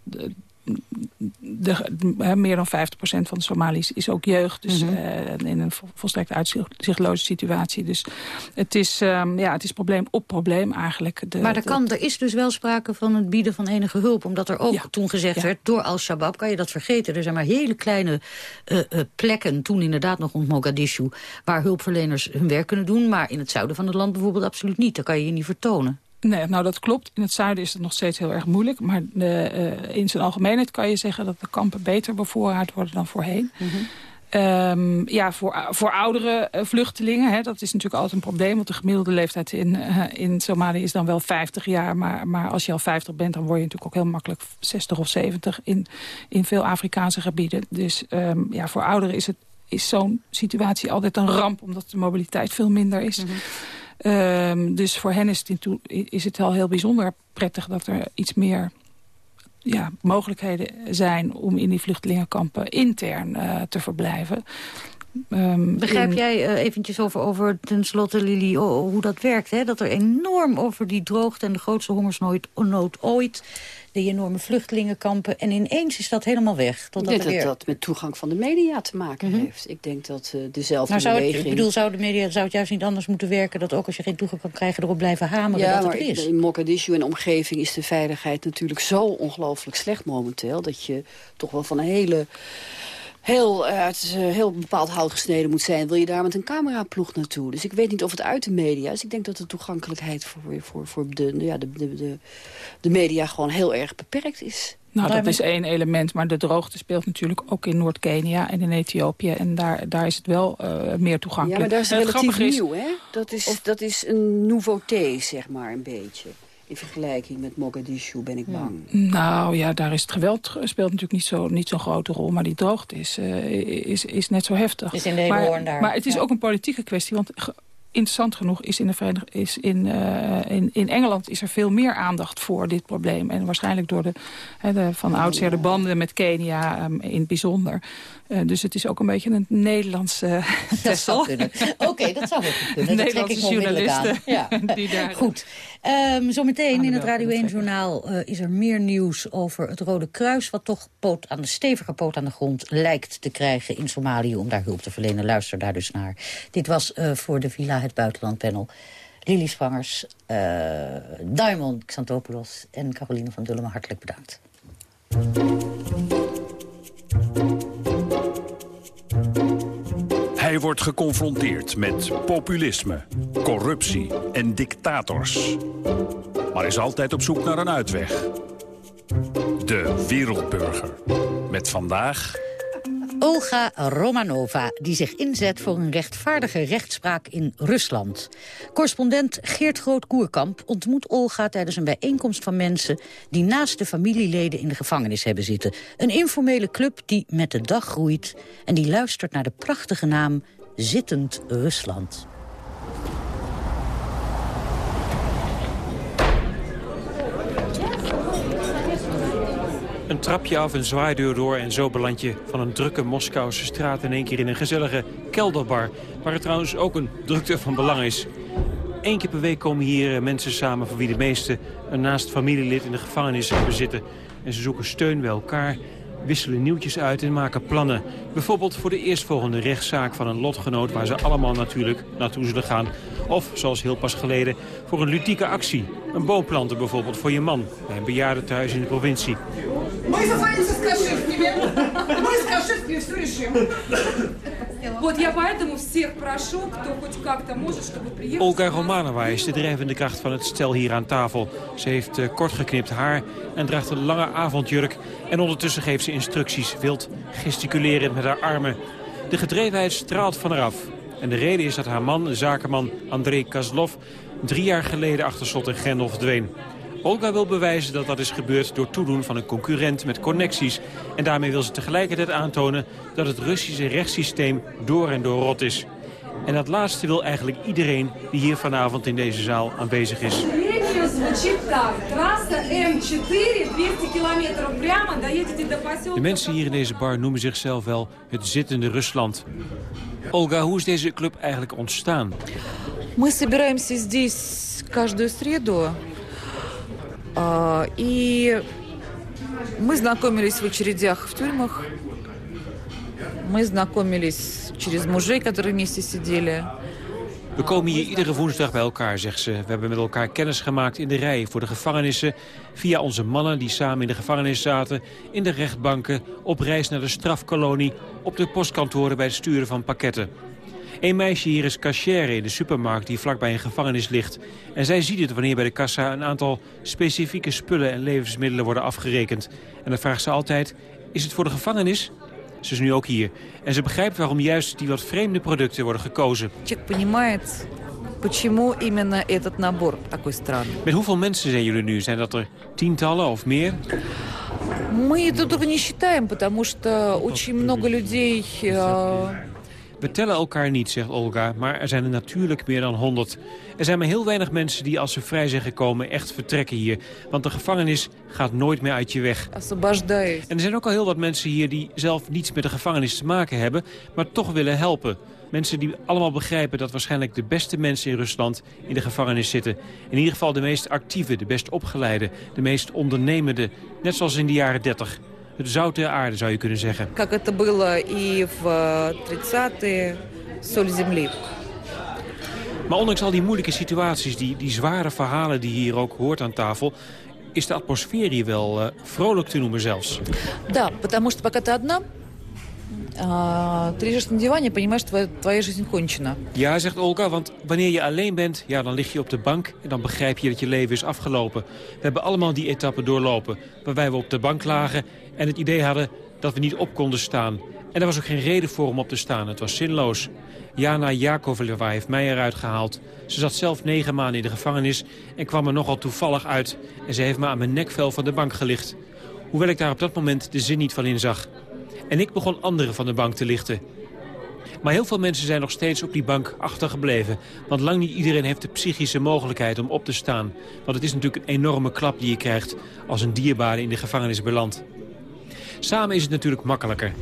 de, meer dan 50% van de Somaliërs is ook jeugd. Dus mm -hmm. in een volstrekt uitzichtloze situatie. Dus het is, um, ja, het is probleem op probleem eigenlijk. De, maar er, kan, er is dus wel sprake van het bieden van enige hulp. Omdat er ook toen gezegd werd, door Al-Shabaab kan je dat vergeten. Er zijn maar hele kleine uh, uh, plekken, toen inderdaad nog rond Mogadishu... waar hulpverleners hun werk kunnen doen. Maar in het zuiden van het land bijvoorbeeld absoluut niet. Daar kan je je niet vertonen. Nee, nou dat klopt. In het zuiden is het nog steeds heel erg moeilijk. Maar de, uh, in zijn algemeenheid kan je zeggen dat de kampen beter bevoorraad worden dan voorheen. Mm -hmm. Um, ja, voor, voor oudere uh, vluchtelingen, hè, dat is natuurlijk altijd een probleem. Want de gemiddelde leeftijd in, uh, in Somalië is dan wel 50 jaar. Maar, maar als je al 50 bent, dan word je natuurlijk ook heel makkelijk 60 of 70 in, in veel Afrikaanse gebieden. Dus um, ja, voor ouderen is, het, is zo'n situatie altijd een ramp, omdat de mobiliteit veel minder is. Mm -hmm. Um, dus voor hen is het, is het wel heel bijzonder prettig dat er iets meer ja, mogelijkheden zijn om in die vluchtelingenkampen intern uh, te verblijven. Um, Begrijp in... jij uh, eventjes over, over tenslotte, Lili, hoe dat werkt? Hè? Dat er enorm over die droogte en de grootste hongersnood ooit die enorme vluchtelingenkampen. En ineens is dat helemaal weg. Totdat ik denk dat dat met toegang van de media te maken mm -hmm. heeft. Ik denk dat uh, dezelfde nou, zou beweging... Het, ik bedoel, zou de media zou het juist niet anders moeten werken... dat ook als je geen toegang kan krijgen erop blijven hameren ja, dat het is? in Mogadishu en omgeving is de veiligheid natuurlijk zo ongelooflijk slecht momenteel... dat je toch wel van een hele heel, het is, uh, heel bepaald hout gesneden moet zijn... wil je daar met een cameraploeg naartoe. Dus ik weet niet of het uit de media is. Ik denk dat de toegankelijkheid voor, voor, voor de, ja, de, de, de, de media gewoon heel erg beperkt is. Nou, dat is één element, maar de droogte speelt natuurlijk ook in Noord-Kenia en in Ethiopië. En daar, daar is het wel uh, meer toegankelijk. Ja, maar daar is het relatief nieuw, hè? Dat is, of, dat is een nouveauté, zeg maar, een beetje in vergelijking met Mogadishu ben ik bang. Nou ja, daar is het geweld speelt natuurlijk niet zo'n niet zo'n grote rol. Maar die droogte is, uh, is, is net zo heftig. Is in de maar, daar. maar het is ook een politieke kwestie. Want interessant genoeg is in, de is in, uh, in, in Engeland is er veel meer aandacht voor dit probleem. En waarschijnlijk door de, he, de van oudsher de banden met Kenia um, in het bijzonder. Uh, dus het is ook een beetje een Nederlandse uh, Dat zou kunnen. Oké, okay, dat zou ook kunnen. Nederlandse journalisten. Ja. die daar, Goed. Um, zometeen in het Radio 1-journaal uh, is er meer nieuws over het Rode Kruis... wat toch poot aan de stevige poot aan de grond lijkt te krijgen in Somalië... om daar hulp te verlenen. Luister daar dus naar. Dit was uh, voor de Villa het Buitenlandpanel. Lili Spangers, uh, Diamond Xantopoulos en Caroline van Dullemen hartelijk bedankt. Hij wordt geconfronteerd met populisme, corruptie en dictators. Maar is altijd op zoek naar een uitweg. De Wereldburger. Met vandaag... Olga Romanova, die zich inzet voor een rechtvaardige rechtspraak in Rusland. Correspondent Geert Groot-Koerkamp ontmoet Olga tijdens een bijeenkomst van mensen... die naast de familieleden in de gevangenis hebben zitten. Een informele club die met de dag groeit en die luistert naar de prachtige naam Zittend Rusland. Een trapje af, een zwaaideur door en zo beland je van een drukke Moskouse straat... in één keer in een gezellige kelderbar, waar het trouwens ook een drukte van belang is. Eén keer per week komen hier eh, mensen samen voor wie de meeste een naast familielid in de gevangenis hebben zitten. En ze zoeken steun bij elkaar wisselen nieuwtjes uit en maken plannen. Bijvoorbeeld voor de eerstvolgende rechtszaak van een lotgenoot... waar ze allemaal natuurlijk naartoe zullen gaan. Of, zoals heel pas geleden, voor een ludieke actie. Een boom planten bijvoorbeeld voor je man bij een bejaardentehuis in de provincie. Olga Romanova is de drijvende kracht van het stel hier aan tafel. Ze heeft uh, kort geknipt haar en draagt een lange avondjurk. En ondertussen geeft ze instructies, wild gesticulerend met haar armen. De gedrevenheid straalt van haar af. En de reden is dat haar man, zakenman Andrei Kazlov... drie jaar geleden achter slot en grendel verdween. Olga wil bewijzen dat dat is gebeurd door toedoen van een concurrent met connecties. En daarmee wil ze tegelijkertijd aantonen dat het Russische rechtssysteem door en door rot is. En dat laatste wil eigenlijk iedereen die hier vanavond in deze zaal aanwezig is. De mensen hier in deze bar noemen zichzelf wel het zittende Rusland. Olga, hoe is deze club eigenlijk ontstaan? Мы собираемся здесь каждую среду. И мы знакомились в очередях в тюрьмах. Мы знакомились через мужей, которые вместе сидели. We komen hier iedere woensdag bij elkaar, zegt ze. We hebben met elkaar kennis gemaakt in de rij voor de gevangenissen... via onze mannen die samen in de gevangenis zaten... in de rechtbanken, op reis naar de strafkolonie... op de postkantoren bij het sturen van pakketten. Een meisje hier is cachère in de supermarkt die vlakbij een gevangenis ligt. En zij ziet het wanneer bij de kassa een aantal specifieke spullen en levensmiddelen worden afgerekend. En dan vraagt ze altijd, is het voor de gevangenis? Ze is nu ook hier. En ze begrijpt waarom juist die wat vreemde producten worden gekozen. Met hoeveel mensen zijn jullie nu? Zijn dat er tientallen of meer? Мы друг не считаем, потому что очень много людей we tellen elkaar niet, zegt Olga, maar er zijn er natuurlijk meer dan 100. Er zijn maar heel weinig mensen die als ze vrij zijn gekomen echt vertrekken hier. Want de gevangenis gaat nooit meer uit je weg. En er zijn ook al heel wat mensen hier die zelf niets met de gevangenis te maken hebben... maar toch willen helpen. Mensen die allemaal begrijpen dat waarschijnlijk de beste mensen in Rusland in de gevangenis zitten. In ieder geval de meest actieve, de best opgeleide, de meest ondernemende. Net zoals in de jaren 30 het zout der aarde, zou je kunnen zeggen. Как это было и в 30-е, соль земли. Maar ondanks al die moeilijke situaties, die, die zware verhalen die je hier ook hoort aan tafel... is de atmosfeer hier wel uh, vrolijk te noemen zelfs. Да, потому что пока ты одна, ты лежишь на диване, понимаешь, твоя, твоя жизнь кончена. Ja, zegt Olga, want wanneer je alleen bent, ja, dan lig je op de bank... en dan begrijp je dat je leven is afgelopen. We hebben allemaal die etappe doorlopen, waarbij we op de bank lagen... en het idee hadden dat we niet op konden staan. En er was ook geen reden voor om op te staan, het was zinloos. Jana Jakovleva heeft mij eruit gehaald. Ze zat zelf negen maanden in de gevangenis en kwam er nogal toevallig uit. En ze heeft me aan mijn nekvel van de bank gelicht. Hoewel ik daar op dat moment de zin niet van inzag. En ik begon anderen van de bank te lichten. Maar heel veel mensen zijn nog steeds op die bank achtergebleven. Want lang niet iedereen heeft de psychische mogelijkheid om op te staan. Want het is natuurlijk een enorme klap die je krijgt als een dierbare in de gevangenis belandt. Samen is het natuurlijk makkelijker.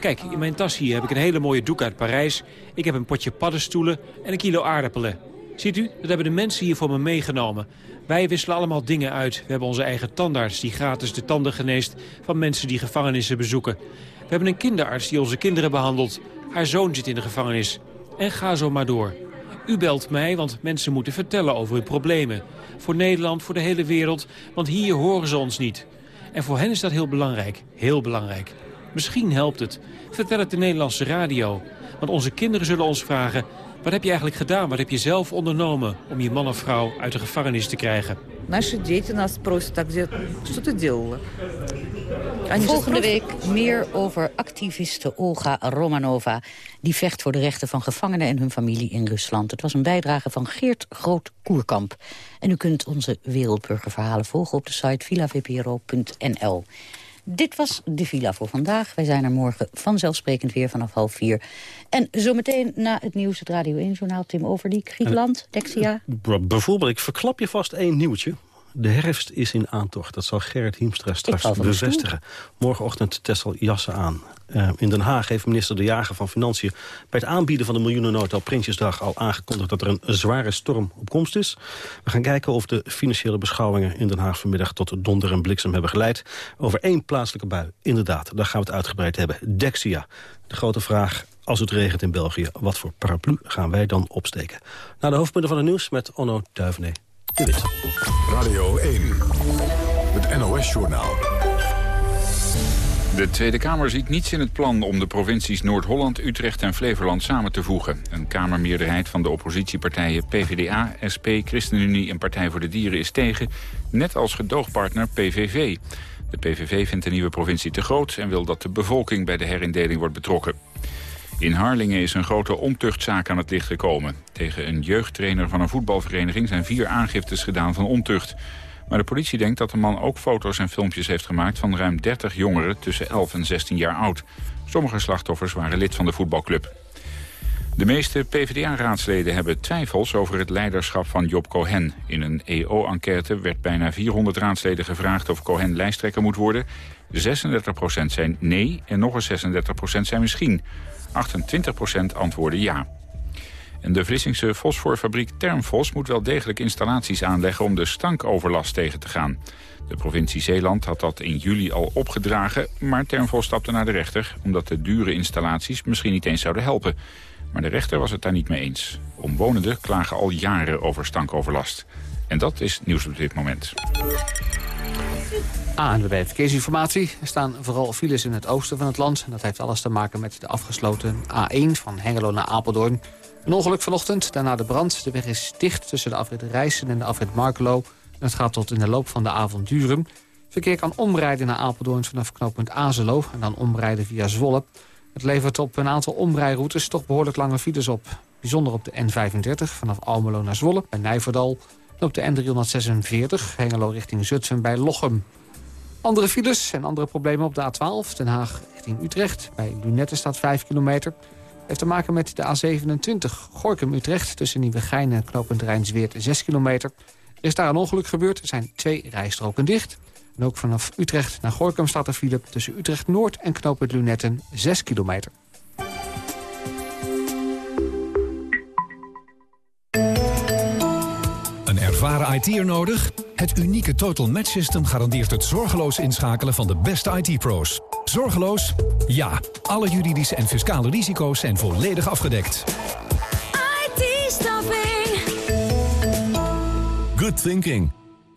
Kijk, in mijn tas hier heb ik een hele mooie doek uit Parijs. Ik heb een potje paddenstoelen en een kilo aardappelen. Ziet u, dat hebben de mensen hier voor me meegenomen. Wij wisselen allemaal dingen uit. We hebben onze eigen tandarts die gratis de tanden geneest van mensen die gevangenissen bezoeken. We hebben een kinderarts die onze kinderen behandelt. Haar zoon zit in de gevangenis. En ga zo maar door. U belt mij, want mensen moeten vertellen over hun problemen. Voor Nederland, voor de hele wereld, want hier horen ze ons niet. En voor hen is dat heel belangrijk, heel belangrijk. Misschien helpt het. Vertel het de Nederlandse radio. Want onze kinderen zullen ons vragen... wat heb je eigenlijk gedaan, wat heb je zelf ondernomen... om je man of vrouw uit de gevangenis te krijgen? Наши дети нас просят, так где, что ты делала? Volgende week meer over activiste Olga Romanova. Die vecht voor de rechten van gevangenen en hun familie in Rusland. Het was een bijdrage van Geert Groot-Koerkamp. En u kunt onze Wereldburgerverhalen volgen op de site villavpro.nl. Dit was de Villa voor vandaag. Wij zijn er morgen vanzelfsprekend weer vanaf half vier. En zometeen na het nieuws, het Radio 1-journaal, Tim Overdiek, Griekenland, Dexia. Bijvoorbeeld, ik verklap je vast één nieuwtje. De herfst is in aantocht. Dat zal Gerrit Hiemstra straks bevestigen. Morgenochtend Tessel Jassen aan. Eh, in Den Haag heeft minister De Jager van Financiën... bij het aanbieden van de miljoenennota op Prinsjesdag... al aangekondigd dat er een zware storm op komst is. We gaan kijken of de financiële beschouwingen in Den Haag... vanmiddag tot donder en bliksem hebben geleid. Over één plaatselijke bui, inderdaad. Daar gaan we het uitgebreid hebben. Dexia. De grote vraag, als het regent in België... wat voor paraplu gaan wij dan opsteken? Naar de hoofdpunten van het nieuws met Onno Duivenet. De Wit. Radio 1, het NOS-journaal. De Tweede Kamer ziet niets in het plan om de provincies Noord-Holland, Utrecht en Flevoland samen te voegen. Een kamermeerderheid van de oppositiepartijen PvdA, SP, ChristenUnie en Partij voor de Dieren is tegen, net als gedoogpartner PVV. De PVV vindt de nieuwe provincie te groot en wil dat de bevolking bij de herindeling wordt betrokken. In Harlingen is een grote ontuchtzaak aan het licht gekomen. Tegen een jeugdtrainer van een voetbalvereniging zijn vier aangiftes gedaan van ontucht. Maar de politie denkt dat de man ook foto's en filmpjes heeft gemaakt... van ruim 30 jongeren tussen 11 en 16 jaar oud. Sommige slachtoffers waren lid van de voetbalclub. De meeste PvdA-raadsleden hebben twijfels over het leiderschap van Job Cohen. In een EO-enquête werd bijna 400 raadsleden gevraagd of Cohen lijsttrekker moet worden. 36% zijn nee en nog eens 36% zijn misschien. 28% antwoorden ja. En de Vlissingse fosforfabriek Termfos moet wel degelijk installaties aanleggen om de stankoverlast tegen te gaan. De provincie Zeeland had dat in juli al opgedragen, maar Termfos stapte naar de rechter... omdat de dure installaties misschien niet eens zouden helpen. Maar de rechter was het daar niet mee eens. Omwonenden klagen al jaren over stankoverlast. En dat is nieuws op dit moment. ANWB Verkeersinformatie. Er staan vooral files in het oosten van het land. En dat heeft alles te maken met de afgesloten A1 van Hengelo naar Apeldoorn. Een ongeluk vanochtend, daarna de brand. De weg is dicht tussen de afrit Rijssen en de afrit Markelo. Het gaat tot in de loop van de avond duren. Verkeer kan omrijden naar Apeldoorn vanaf knooppunt Azelo... en dan omrijden via Zwolle. Het levert op een aantal omrijroutes toch behoorlijk lange files op. Bijzonder op de N35 vanaf Almelo naar Zwolle bij Nijverdal... en op de N346 Hengelo richting Zutphen bij Lochem. Andere files en andere problemen op de A12 Den Haag richting Utrecht. Bij Lunette staat 5 kilometer. Heeft te maken met de A27 Gorkum-Utrecht... tussen Nieuwegein en knooppunt Rijnsweert 6 kilometer. Er is daar een ongeluk gebeurd. Er zijn twee rijstroken dicht. En ook vanaf Utrecht naar Gorkum staat er file... tussen Utrecht-Noord en knooppunt Lunetten 6 kilometer. Ervaren IT'er nodig? Het unieke Total Match System garandeert het zorgeloos inschakelen van de beste IT-pro's. Zorgeloos? Ja. Alle juridische en fiscale risico's zijn volledig afgedekt. IT-staffing. Good thinking.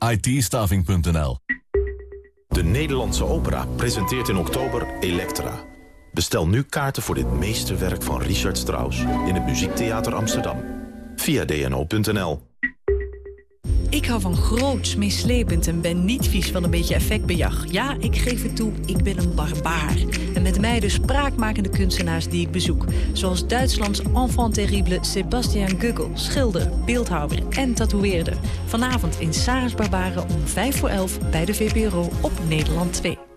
IT-staffing.nl De Nederlandse Opera presenteert in oktober Elektra. Bestel nu kaarten voor dit meesterwerk van Richard Strauss... in het Muziektheater Amsterdam. Via dno.nl. Ik hou van groots, meeslepend en ben niet vies van een beetje effectbejag. Ja, ik geef het toe, ik ben een barbaar. En met mij de spraakmakende kunstenaars die ik bezoek. Zoals Duitslands enfant terrible Sebastian Guggel, schilder, beeldhouwer en tatoeëerder. Vanavond in Sarah's Barbaren om 5 voor 11 bij de VPRO op Nederland 2.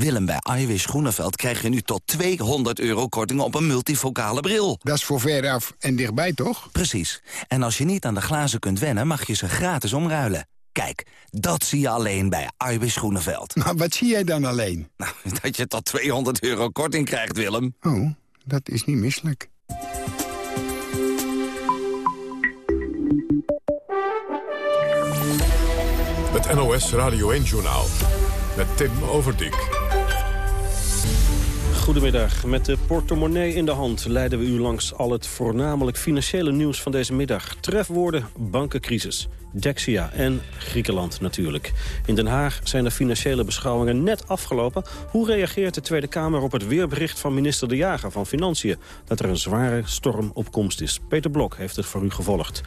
Willem, bij Iwis Groeneveld krijg je nu tot 200 euro korting op een multifocale bril. Dat is voor veraf en dichtbij, toch? Precies. En als je niet aan de glazen kunt wennen, mag je ze gratis omruilen. Kijk, dat zie je alleen bij Iwis Groeneveld. Maar wat zie jij dan alleen? Nou, dat je tot 200 euro korting krijgt, Willem. Oh, dat is niet misselijk. Het NOS Radio 1-journaal met Tim Overdijk. Goedemiddag. Met de portemonnee in de hand leiden we u langs al het voornamelijk financiële nieuws van deze middag. Trefwoorden, bankencrisis, Dexia en Griekenland natuurlijk. In Den Haag zijn de financiële beschouwingen net afgelopen. Hoe reageert de Tweede Kamer op het weerbericht van minister De Jager van Financiën... dat er een zware storm op komst is? Peter Blok heeft het voor u gevolgd.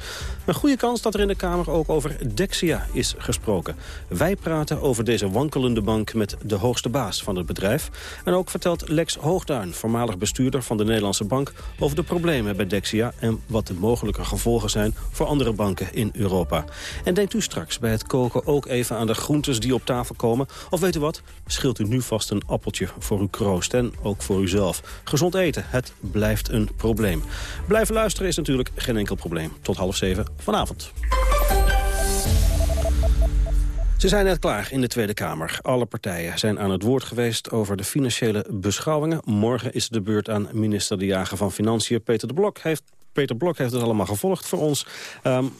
Een goede kans dat er in de Kamer ook over Dexia is gesproken. Wij praten over deze wankelende bank met de hoogste baas van het bedrijf. En ook vertelt Lex Hoogduin, voormalig bestuurder van de Nederlandse Bank... over de problemen bij Dexia en wat de mogelijke gevolgen zijn... voor andere banken in Europa. En denkt u straks bij het koken ook even aan de groentes die op tafel komen? Of weet u wat? Schilt u nu vast een appeltje voor uw kroost en ook voor uzelf. Gezond eten, het blijft een probleem. Blijven luisteren is natuurlijk geen enkel probleem. Tot half zeven vanavond. Ze zijn net klaar in de Tweede Kamer. Alle partijen zijn aan het woord geweest over de financiële beschouwingen. Morgen is de beurt aan minister De Jager van Financiën, Peter de Blok. Heeft, Peter Blok heeft het allemaal gevolgd voor ons. Um,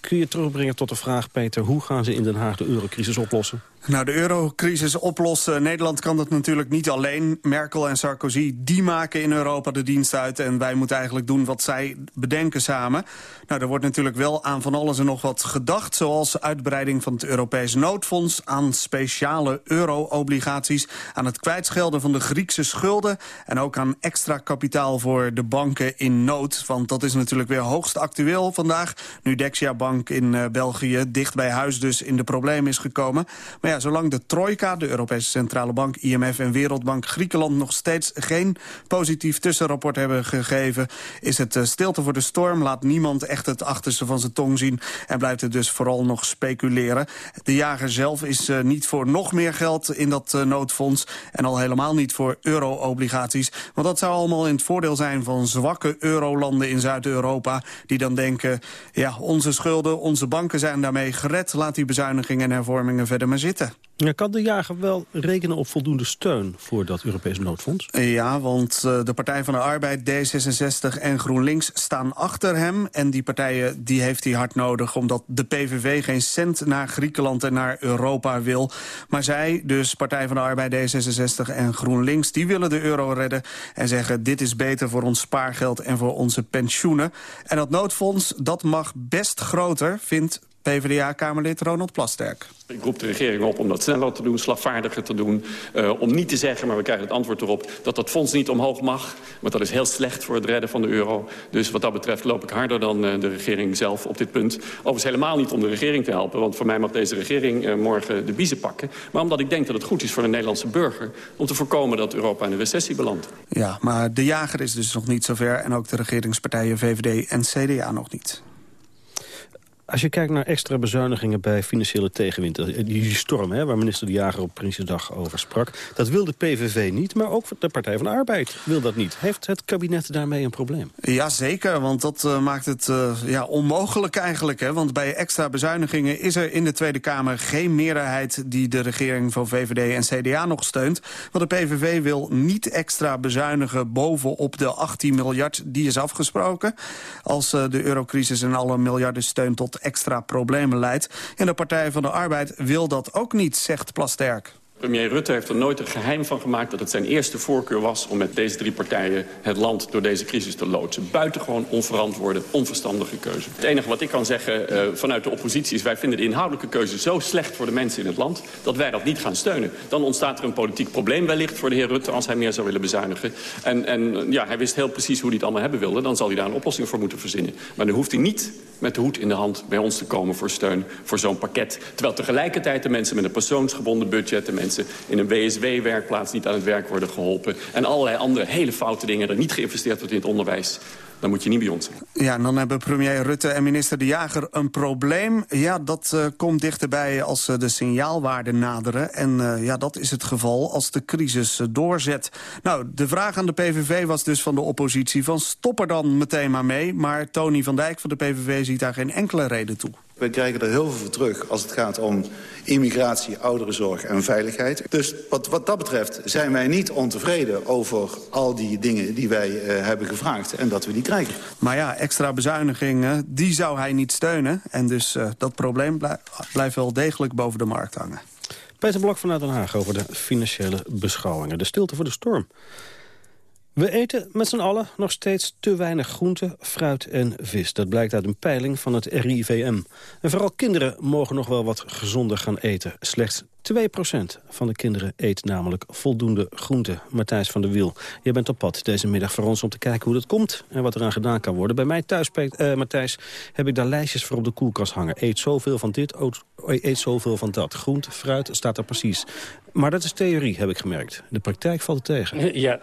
kun je terugbrengen tot de vraag, Peter... hoe gaan ze in Den Haag de eurocrisis oplossen? Nou, de eurocrisis oplossen. Nederland kan dat natuurlijk niet alleen. Merkel en Sarkozy, die maken in Europa de dienst uit... en wij moeten eigenlijk doen wat zij bedenken samen. Nou, er wordt natuurlijk wel aan van alles en nog wat gedacht... zoals uitbreiding van het Europees noodfonds... aan speciale euro-obligaties... aan het kwijtschelden van de Griekse schulden... en ook aan extra kapitaal voor de banken in nood. Want dat is natuurlijk weer hoogst actueel vandaag... nu Dexia Bank in uh, België dicht bij huis dus in de problemen is gekomen... Maar ja, zolang de trojka, de Europese Centrale Bank, IMF en Wereldbank Griekenland nog steeds geen positief tussenrapport hebben gegeven, is het eh, stilte voor de storm. Laat niemand echt het achterste van zijn tong zien en blijft het dus vooral nog speculeren. De jager zelf is uh, niet voor nog meer geld in dat noodfonds en al helemaal niet voor euro-obligaties. Want dat zou allemaal in het voordeel zijn van zwakke eurolanden in Zuid-Europa die dan denken, ja, onze schulden, onze banken zijn daarmee gered. Laat die bezuinigingen en hervormingen verder maar zitten. Ja, kan de jager wel rekenen op voldoende steun voor dat Europese noodfonds? Ja, want uh, de Partij van de Arbeid, D66 en GroenLinks staan achter hem. En die partijen die heeft hij hard nodig... omdat de PVV geen cent naar Griekenland en naar Europa wil. Maar zij, dus Partij van de Arbeid, D66 en GroenLinks... die willen de euro redden en zeggen... dit is beter voor ons spaargeld en voor onze pensioenen. En dat noodfonds, dat mag best groter, vindt PvdA-kamerlid Ronald Plasterk. Ik roep de regering op om dat sneller te doen, slagvaardiger te doen. Uh, om niet te zeggen, maar we krijgen het antwoord erop... dat dat fonds niet omhoog mag. Want dat is heel slecht voor het redden van de euro. Dus wat dat betreft loop ik harder dan uh, de regering zelf op dit punt. Overigens helemaal niet om de regering te helpen. Want voor mij mag deze regering uh, morgen de biezen pakken. Maar omdat ik denk dat het goed is voor de Nederlandse burger... om te voorkomen dat Europa in een recessie belandt. Ja, maar de jager is dus nog niet zover. En ook de regeringspartijen VVD en CDA nog niet. Als je kijkt naar extra bezuinigingen bij financiële tegenwind... Eh, die storm hè, waar minister De Jager op Prinsjesdag over sprak... dat wil de PVV niet, maar ook de Partij van de Arbeid wil dat niet. Heeft het kabinet daarmee een probleem? Ja, zeker, want dat uh, maakt het uh, ja, onmogelijk eigenlijk. Hè? Want bij extra bezuinigingen is er in de Tweede Kamer... geen meerderheid die de regering van VVD en CDA nog steunt. Want de PVV wil niet extra bezuinigen bovenop de 18 miljard die is afgesproken. Als de eurocrisis en alle miljarden steunt tot extra problemen leidt. En de Partij van de Arbeid wil dat ook niet, zegt Plasterk. Premier Rutte heeft er nooit een geheim van gemaakt dat het zijn eerste voorkeur was... om met deze drie partijen het land door deze crisis te loodsen. Buitengewoon onverantwoorde, onverstandige keuze. Het enige wat ik kan zeggen uh, vanuit de oppositie is... wij vinden de inhoudelijke keuze zo slecht voor de mensen in het land... dat wij dat niet gaan steunen. Dan ontstaat er een politiek probleem wellicht voor de heer Rutte... als hij meer zou willen bezuinigen. En, en ja, hij wist heel precies hoe hij het allemaal hebben wilde. Dan zal hij daar een oplossing voor moeten verzinnen. Maar dan hoeft hij niet met de hoed in de hand bij ons te komen voor steun... voor zo'n pakket. Terwijl tegelijkertijd de mensen met een persoonsgebonden budget... de in een WSW-werkplaats niet aan het werk worden geholpen... en allerlei andere hele foute dingen, er niet geïnvesteerd wordt in het onderwijs dan moet je niet bij ons. Ja, en dan hebben premier Rutte en minister De Jager een probleem. Ja, dat uh, komt dichterbij als uh, de signaalwaarden naderen. En uh, ja, dat is het geval als de crisis doorzet. Nou, de vraag aan de PVV was dus van de oppositie... van stop er dan meteen maar mee. Maar Tony van Dijk van de PVV ziet daar geen enkele reden toe. We krijgen er heel veel voor terug als het gaat om immigratie, ouderenzorg en veiligheid. Dus wat, wat dat betreft zijn wij niet ontevreden over al die dingen die wij uh, hebben gevraagd en dat we die krijgen. Maar ja, extra bezuinigingen, die zou hij niet steunen. En dus uh, dat probleem blijft blijf wel degelijk boven de markt hangen. Peter Blok vanuit Den Haag over de financiële beschouwingen. De stilte voor de storm. We eten met z'n allen nog steeds te weinig groente, fruit en vis. Dat blijkt uit een peiling van het RIVM. En vooral kinderen mogen nog wel wat gezonder gaan eten. Slechts 2% van de kinderen eet namelijk voldoende groente. Matthijs van der Wiel, je bent op pad deze middag voor ons om te kijken hoe dat komt... en wat eraan gedaan kan worden. Bij mij thuis, uh, Matthijs, heb ik daar lijstjes voor op de koelkast hangen. Eet zoveel van dit, eet zoveel van dat. Groente, fruit, staat er precies. Maar dat is theorie, heb ik gemerkt. De praktijk valt het tegen. Ja,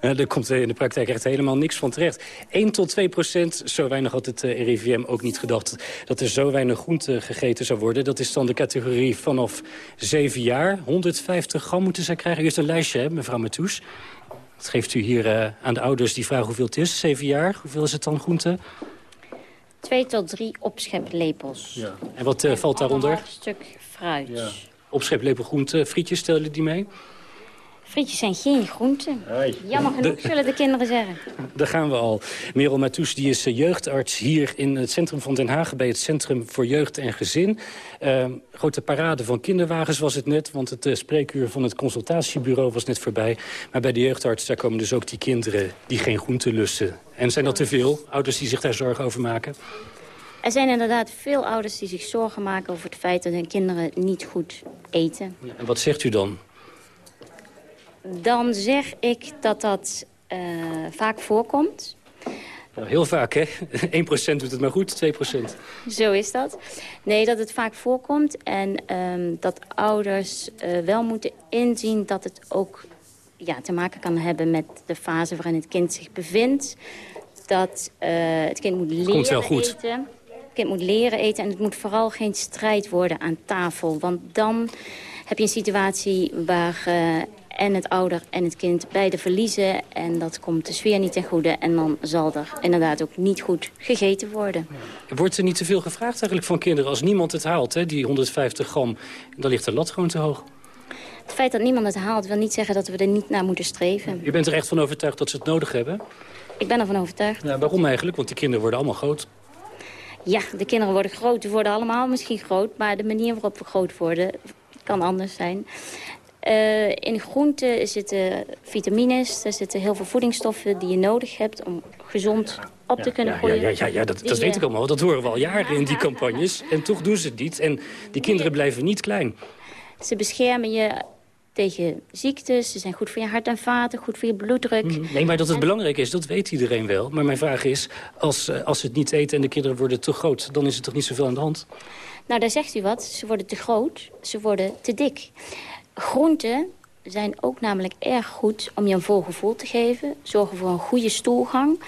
er komt in de praktijk echt helemaal niks van terecht. 1 tot 2 procent, zo weinig had het eh, RIVM ook niet gedacht... dat er zo weinig groente gegeten zou worden. Dat is dan de categorie vanaf 7 jaar. 150 gram moeten zij krijgen. Eerst een lijstje, hè, mevrouw Matous. Dat geeft u hier uh, aan de ouders die vragen hoeveel het is. 7 jaar, hoeveel is het dan groente? 2 tot 3 opscheplepels. Ja. En wat uh, valt daaronder? Een stuk fruit. Ja. Opscheplepel groente, frietjes, stellen die mee? Frietjes zijn geen groenten. Jammer genoeg, zullen de kinderen zeggen. Daar gaan we al. Merel Matous die is eh, jeugdarts hier in het centrum van Den Haag... bij het Centrum voor Jeugd en Gezin. Uh, grote parade van kinderwagens was het net... want het uh, spreekuur van het consultatiebureau was net voorbij. Maar bij de jeugdarts daar komen dus ook die kinderen die geen groenten lusten. En zijn dat te veel? Ouders die zich daar zorgen over maken? Er zijn inderdaad veel ouders die zich zorgen maken over het feit dat hun kinderen niet goed eten. Ja, en wat zegt u dan? Dan zeg ik dat dat uh, vaak voorkomt. Nou, heel vaak, hè? 1% doet het maar goed, 2%. Zo is dat. Nee, dat het vaak voorkomt. En um, dat ouders uh, wel moeten inzien dat het ook ja, te maken kan hebben met de fase waarin het kind zich bevindt. Dat uh, het kind moet leren Komt wel goed. eten. Het kind moet leren eten en het moet vooral geen strijd worden aan tafel. Want dan heb je een situatie waar uh, en het ouder en het kind beide verliezen. En dat komt de sfeer niet ten goede. En dan zal er inderdaad ook niet goed gegeten worden. Wordt er niet te veel gevraagd eigenlijk van kinderen? Als niemand het haalt, hè, die 150 gram, dan ligt de lat gewoon te hoog. Het feit dat niemand het haalt wil niet zeggen dat we er niet naar moeten streven. U bent er echt van overtuigd dat ze het nodig hebben? Ik ben ervan overtuigd. Waarom eigenlijk? Want die kinderen worden allemaal groot. Ja, de kinderen worden groot. Ze worden allemaal misschien groot. Maar de manier waarop we groot worden kan anders zijn. Uh, in groenten zitten vitamines, er zitten heel veel voedingsstoffen die je nodig hebt om gezond op te kunnen groeien. Ja, ja, ja, ja dat, dat weet ik allemaal. Dat horen we al jaren in die campagnes. En toch doen ze het niet. En die kinderen blijven niet klein. Ze beschermen je tegen ziektes. Ze zijn goed voor je hart en vaten, goed voor je bloeddruk. Mhm. Nee, maar dat het belangrijk is, dat weet iedereen wel. Maar mijn vraag is, als, eh, als ze het niet eten en de kinderen worden te groot... dan is er toch niet zoveel aan de hand? Nou, daar zegt u wat. Ze worden te groot, ze worden te dik. Groenten zijn ook namelijk erg goed om je een vol gevoel te geven. Zorgen voor een goede stoelgang.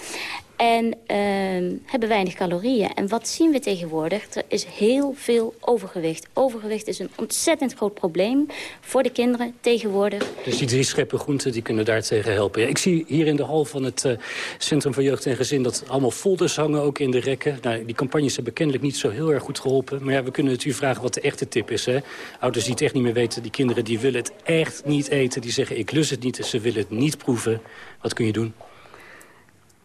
En uh, hebben weinig calorieën. En wat zien we tegenwoordig? Er is heel veel overgewicht. Overgewicht is een ontzettend groot probleem voor de kinderen tegenwoordig. Dus die drie scheppen groenten die kunnen daartegen helpen. Ik zie hier in de hal van het uh, Centrum voor Jeugd en Gezin... dat allemaal folders hangen ook in de rekken. Nou, die campagnes hebben kennelijk niet zo heel erg goed geholpen. Maar ja, we kunnen het u vragen wat de echte tip is. Hè? Ouders die het echt niet meer weten, die kinderen die willen het echt niet eten. Die zeggen ik lust het niet en ze willen het niet proeven. Wat kun je doen?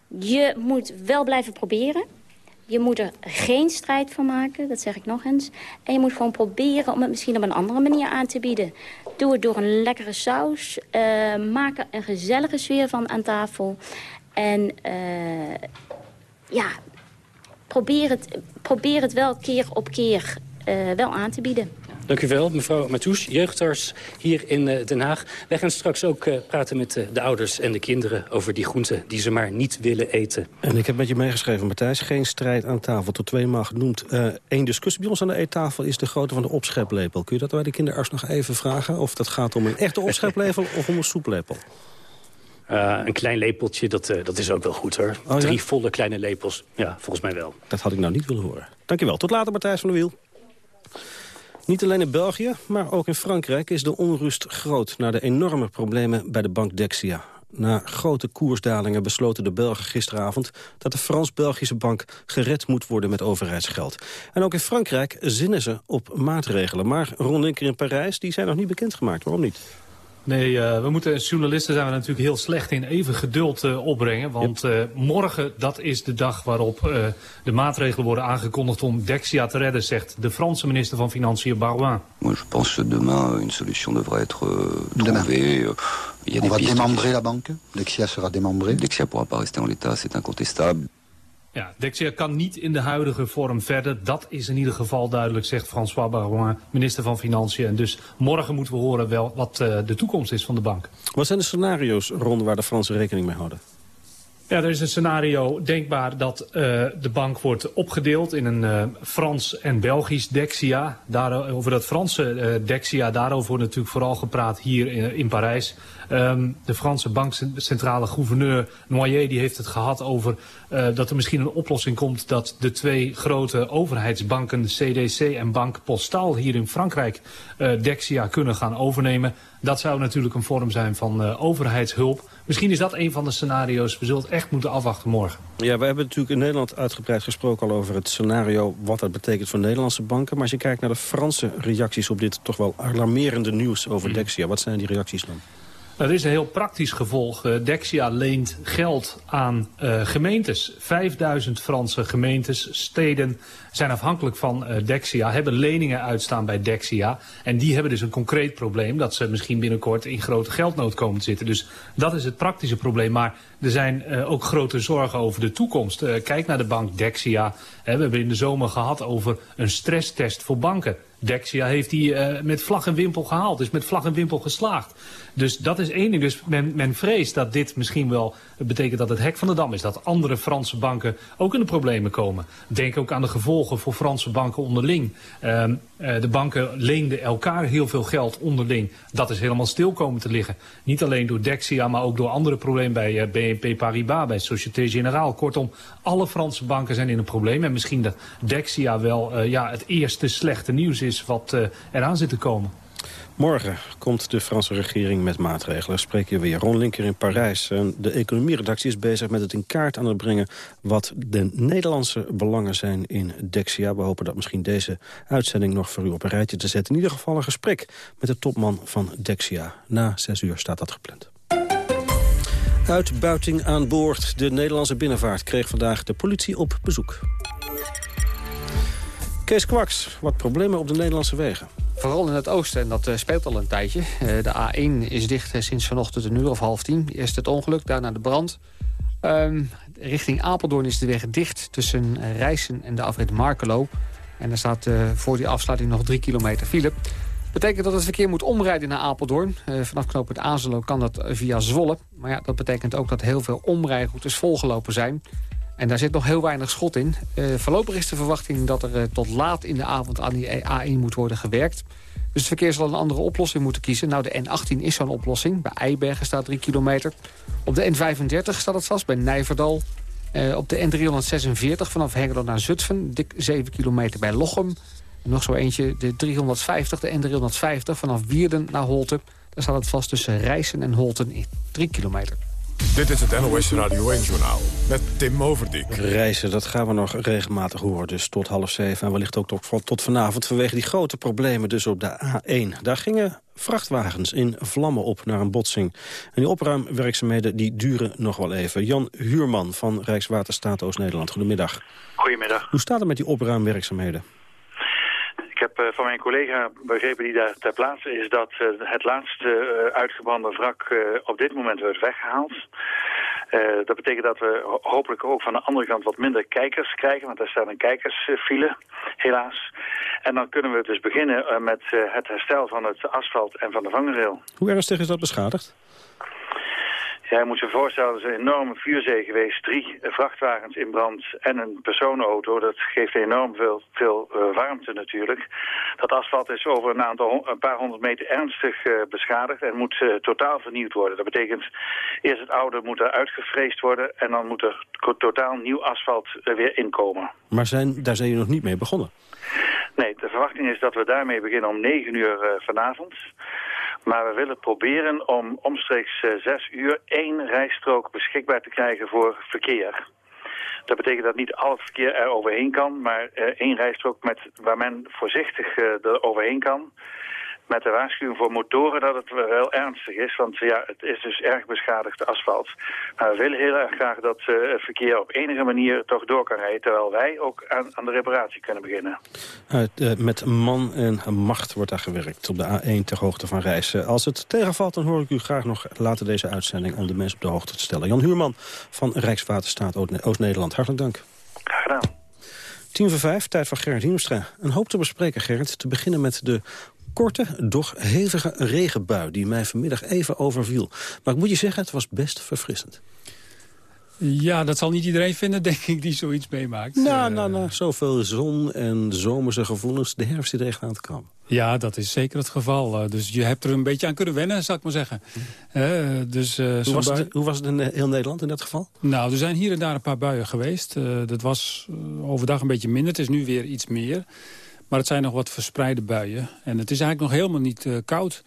Je moet wel blijven proberen. Je moet er geen strijd van maken, dat zeg ik nog eens. En je moet gewoon proberen om het misschien op een andere manier aan te bieden. Doe het door een lekkere saus. Uh, maak er een gezellige sfeer van aan tafel. En uh, ja, probeer het, probeer het wel keer op keer uh, wel aan te bieden. Dank u wel, mevrouw Matous, jeugdarts hier in eh, Den Haag. Wij gaan straks ook uh, praten met uh, de ouders en de kinderen... over die groenten die ze maar niet willen eten. En ik heb met je meegeschreven, Matthijs. Geen strijd aan tafel, tot tweemaal genoemd. Eén discussie bij ons aan de eettafel is de grootte van de opscheplepel. Kun je dat bij de kinderarts nog even vragen? Of dat gaat om een echte opscheplepel of om een soeplepel? Uh, een klein lepeltje, dat, uh, dat is ook wel goed hoor. Oh, ja? Drie volle kleine lepels, ja, volgens mij wel. Dat had ik nou niet willen horen. Dankjewel. Tot later, Matthijs van der Wiel. Niet alleen in België, maar ook in Frankrijk is de onrust groot... na de enorme problemen bij de bank Dexia. Na grote koersdalingen besloten de Belgen gisteravond... dat de Frans-Belgische bank gered moet worden met overheidsgeld. En ook in Frankrijk zinnen ze op maatregelen. Maar rond een keer in Parijs die zijn nog niet bekendgemaakt. Waarom niet? Nee, uh, we moeten, journalisten zijn we natuurlijk heel slecht in even geduld uh, opbrengen. Want uh, morgen, dat is de dag waarop de maatregelen worden aangekondigd om Dexia te redden, zegt de Franse minister van Financiën Barouin. Moi, je pense que demain, une solution devrait être demain. trouvée. Il y a On va démembrer la banque Dexia sera démembrée Dexia pourra pas rester en l'état, c'est incontestable. Ja, Dexia kan niet in de huidige vorm verder. Dat is in ieder geval duidelijk, zegt François Barouin, minister van Financiën. En dus morgen moeten we horen wel wat uh, de toekomst is van de bank. Wat zijn de scenario's rond waar de Fransen rekening mee houden? Ja, er is een scenario denkbaar dat uh, de bank wordt opgedeeld in een uh, Frans en Belgisch Dexia. Daar, over dat Franse uh, Dexia, daarover wordt natuurlijk vooral gepraat hier in, in Parijs. Um, de Franse bankcentrale gouverneur Noyer die heeft het gehad over uh, dat er misschien een oplossing komt dat de twee grote overheidsbanken, CDC en Banque Postale hier in Frankrijk, uh, Dexia kunnen gaan overnemen. Dat zou natuurlijk een vorm zijn van uh, overheidshulp. Misschien is dat een van de scenario's. We zullen het echt moeten afwachten morgen. Ja, we hebben natuurlijk in Nederland uitgebreid gesproken al over het scenario... wat dat betekent voor Nederlandse banken. Maar als je kijkt naar de Franse reacties op dit toch wel alarmerende nieuws over Dexia... wat zijn die reacties dan? Er is een heel praktisch gevolg. Dexia leent geld aan uh, gemeentes. 5000 Franse gemeentes, steden zijn afhankelijk van uh, Dexia, hebben leningen uitstaan bij Dexia. En die hebben dus een concreet probleem dat ze misschien binnenkort in grote geldnood komen te zitten. Dus dat is het praktische probleem. Maar er zijn uh, ook grote zorgen over de toekomst. Uh, kijk naar de bank Dexia. We hebben in de zomer gehad over een stresstest voor banken. Dexia heeft die uh, met vlag en wimpel gehaald. Is met vlag en wimpel geslaagd. Dus dat is één ding. Dus men, men vreest dat dit misschien wel betekent dat het hek van de dam is. Dat andere Franse banken ook in de problemen komen. Denk ook aan de gevolgen voor Franse banken onderling. Uh, uh, de banken leenden elkaar heel veel geld onderling. Dat is helemaal stil komen te liggen. Niet alleen door Dexia, maar ook door andere problemen bij uh, BNP Paribas, bij Société Générale. Kortom, alle Franse banken zijn in een probleem. En misschien dat Dexia wel uh, ja, het eerste slechte nieuws is wat eraan zit te komen. Morgen komt de Franse regering met maatregelen. Spreek je weer Ron Linker in Parijs. De economieredactie is bezig met het in kaart aan het brengen... wat de Nederlandse belangen zijn in Dexia. We hopen dat misschien deze uitzending nog voor u op een rijtje te zetten. In ieder geval een gesprek met de topman van Dexia. Na zes uur staat dat gepland. Uitbuiting aan boord. De Nederlandse binnenvaart kreeg vandaag de politie op bezoek. Kees Kwaks, wat problemen op de Nederlandse wegen. Vooral in het oosten, en dat uh, speelt al een tijdje. Uh, de A1 is dicht uh, sinds vanochtend een uur of half tien. Eerst het ongeluk, daarna de brand. Um, richting Apeldoorn is de weg dicht tussen Rijssen en de afrit Markelo. En er staat voor die afsluiting nog drie kilometer file. betekent dat het verkeer moet omrijden naar Apeldoorn. vanaf knooppunt Azelo kan dat via Zwolle. Maar ja, dat betekent ook dat heel veel omrijroutes volgelopen zijn. En daar zit nog heel weinig schot in. Uh, voorlopig is de verwachting dat er uh, tot laat in de avond aan die A1 moet worden gewerkt. Dus het verkeer zal een andere oplossing moeten kiezen. Nou, de N18 is zo'n oplossing. Bij Eibergen staat 3 kilometer. Op de N35 staat het vast, bij Nijverdal. Uh, op de N346 vanaf Hengelo naar Zutphen. Dik 7 kilometer bij Lochem. En nog zo eentje, de 350, de N350 vanaf Wierden naar Holten. Daar staat het vast tussen Rijssen en Holten in 3 kilometer. Dit is het NOS Radio 1-journaal met Tim Overdijk. Reizen, dat gaan we nog regelmatig horen, dus tot half zeven. En wellicht ook tot, tot vanavond vanwege die grote problemen dus op de A1. Daar gingen vrachtwagens in vlammen op naar een botsing. En die opruimwerkzaamheden die duren nog wel even. Jan Huurman van Rijkswaterstaat Oost-Nederland, goedemiddag. Goedemiddag. Hoe staat het met die opruimwerkzaamheden? Ik heb uh, van mijn collega begrepen die daar ter plaatse is dat uh, het laatste uh, uitgebrande wrak op dit moment wordt weggehaald. dat betekent dat we hopelijk ook van de andere kant wat minder kijkers krijgen, want er staat een kijkersfile, helaas. En dan kunnen we dus beginnen met het herstel van het asfalt en van de vangrail. Hoe ernstig is dat beschadigd? Ja, je moet je voorstellen, er is een enorme vuurzee geweest. Drie vrachtwagens in brand en een personenauto. Dat geeft enorm veel, veel uh, warmte natuurlijk. Dat asfalt is over een, aantal, een paar honderd meter ernstig uh, beschadigd en moet uh, totaal vernieuwd worden. Dat betekent eerst het oude moet er uitgevreesd worden en dan moet er totaal nieuw asfalt weer inkomen. Maar zijn, daar zijn je nog niet mee begonnen? Nee, de verwachting is dat we daarmee beginnen om 9 uur vanavond. Maar we willen proberen om omstreeks uh, zes uur één rijstrook beschikbaar te krijgen voor verkeer. Dat betekent dat niet al het verkeer er overheen kan, maar uh, één rijstrook met, waar men voorzichtig uh, er overheen kan. Met de waarschuwing voor motoren dat het wel ernstig is. Want ja, het is dus erg beschadigd asfalt. Maar we willen heel erg graag dat uh, het verkeer op enige manier toch door kan rijden. Terwijl wij ook aan, aan de reparatie kunnen beginnen. Uh, met man en macht wordt daar gewerkt op de A1 ter hoogte van Rijs. Als het tegenvalt, dan hoor ik u graag nog later deze uitzending om de mensen op de hoogte te stellen. Jan Huurman van Rijkswaterstaat Oost-Nederland, hartelijk dank. Graag gedaan. Tien voor vijf, tijd van Gerrit Hiemstra. Een hoop te bespreken, Gerrit. Te beginnen met de korte, doch hevige regenbui die mij vanmiddag even overviel. Maar ik moet je zeggen, het was best verfrissend. Ja, dat zal niet iedereen vinden, denk ik, die zoiets meemaakt. Nou, nou, nou, zoveel zon en zomerse gevoelens. De herfst zit echt aan te komen. Ja, dat is zeker het geval. Eh, dus je hebt er een beetje aan kunnen wennen, zou ik maar zeggen. Uh, dus, uh, hoe, was het, hoe, was het, in heel Nederland in dat geval? Nou, er zijn hier en daar een paar buien geweest. dat was overdag een beetje minder. Het is nu weer iets meer. Maar het zijn nog wat verspreide buien. En het is eigenlijk nog helemaal niet koud.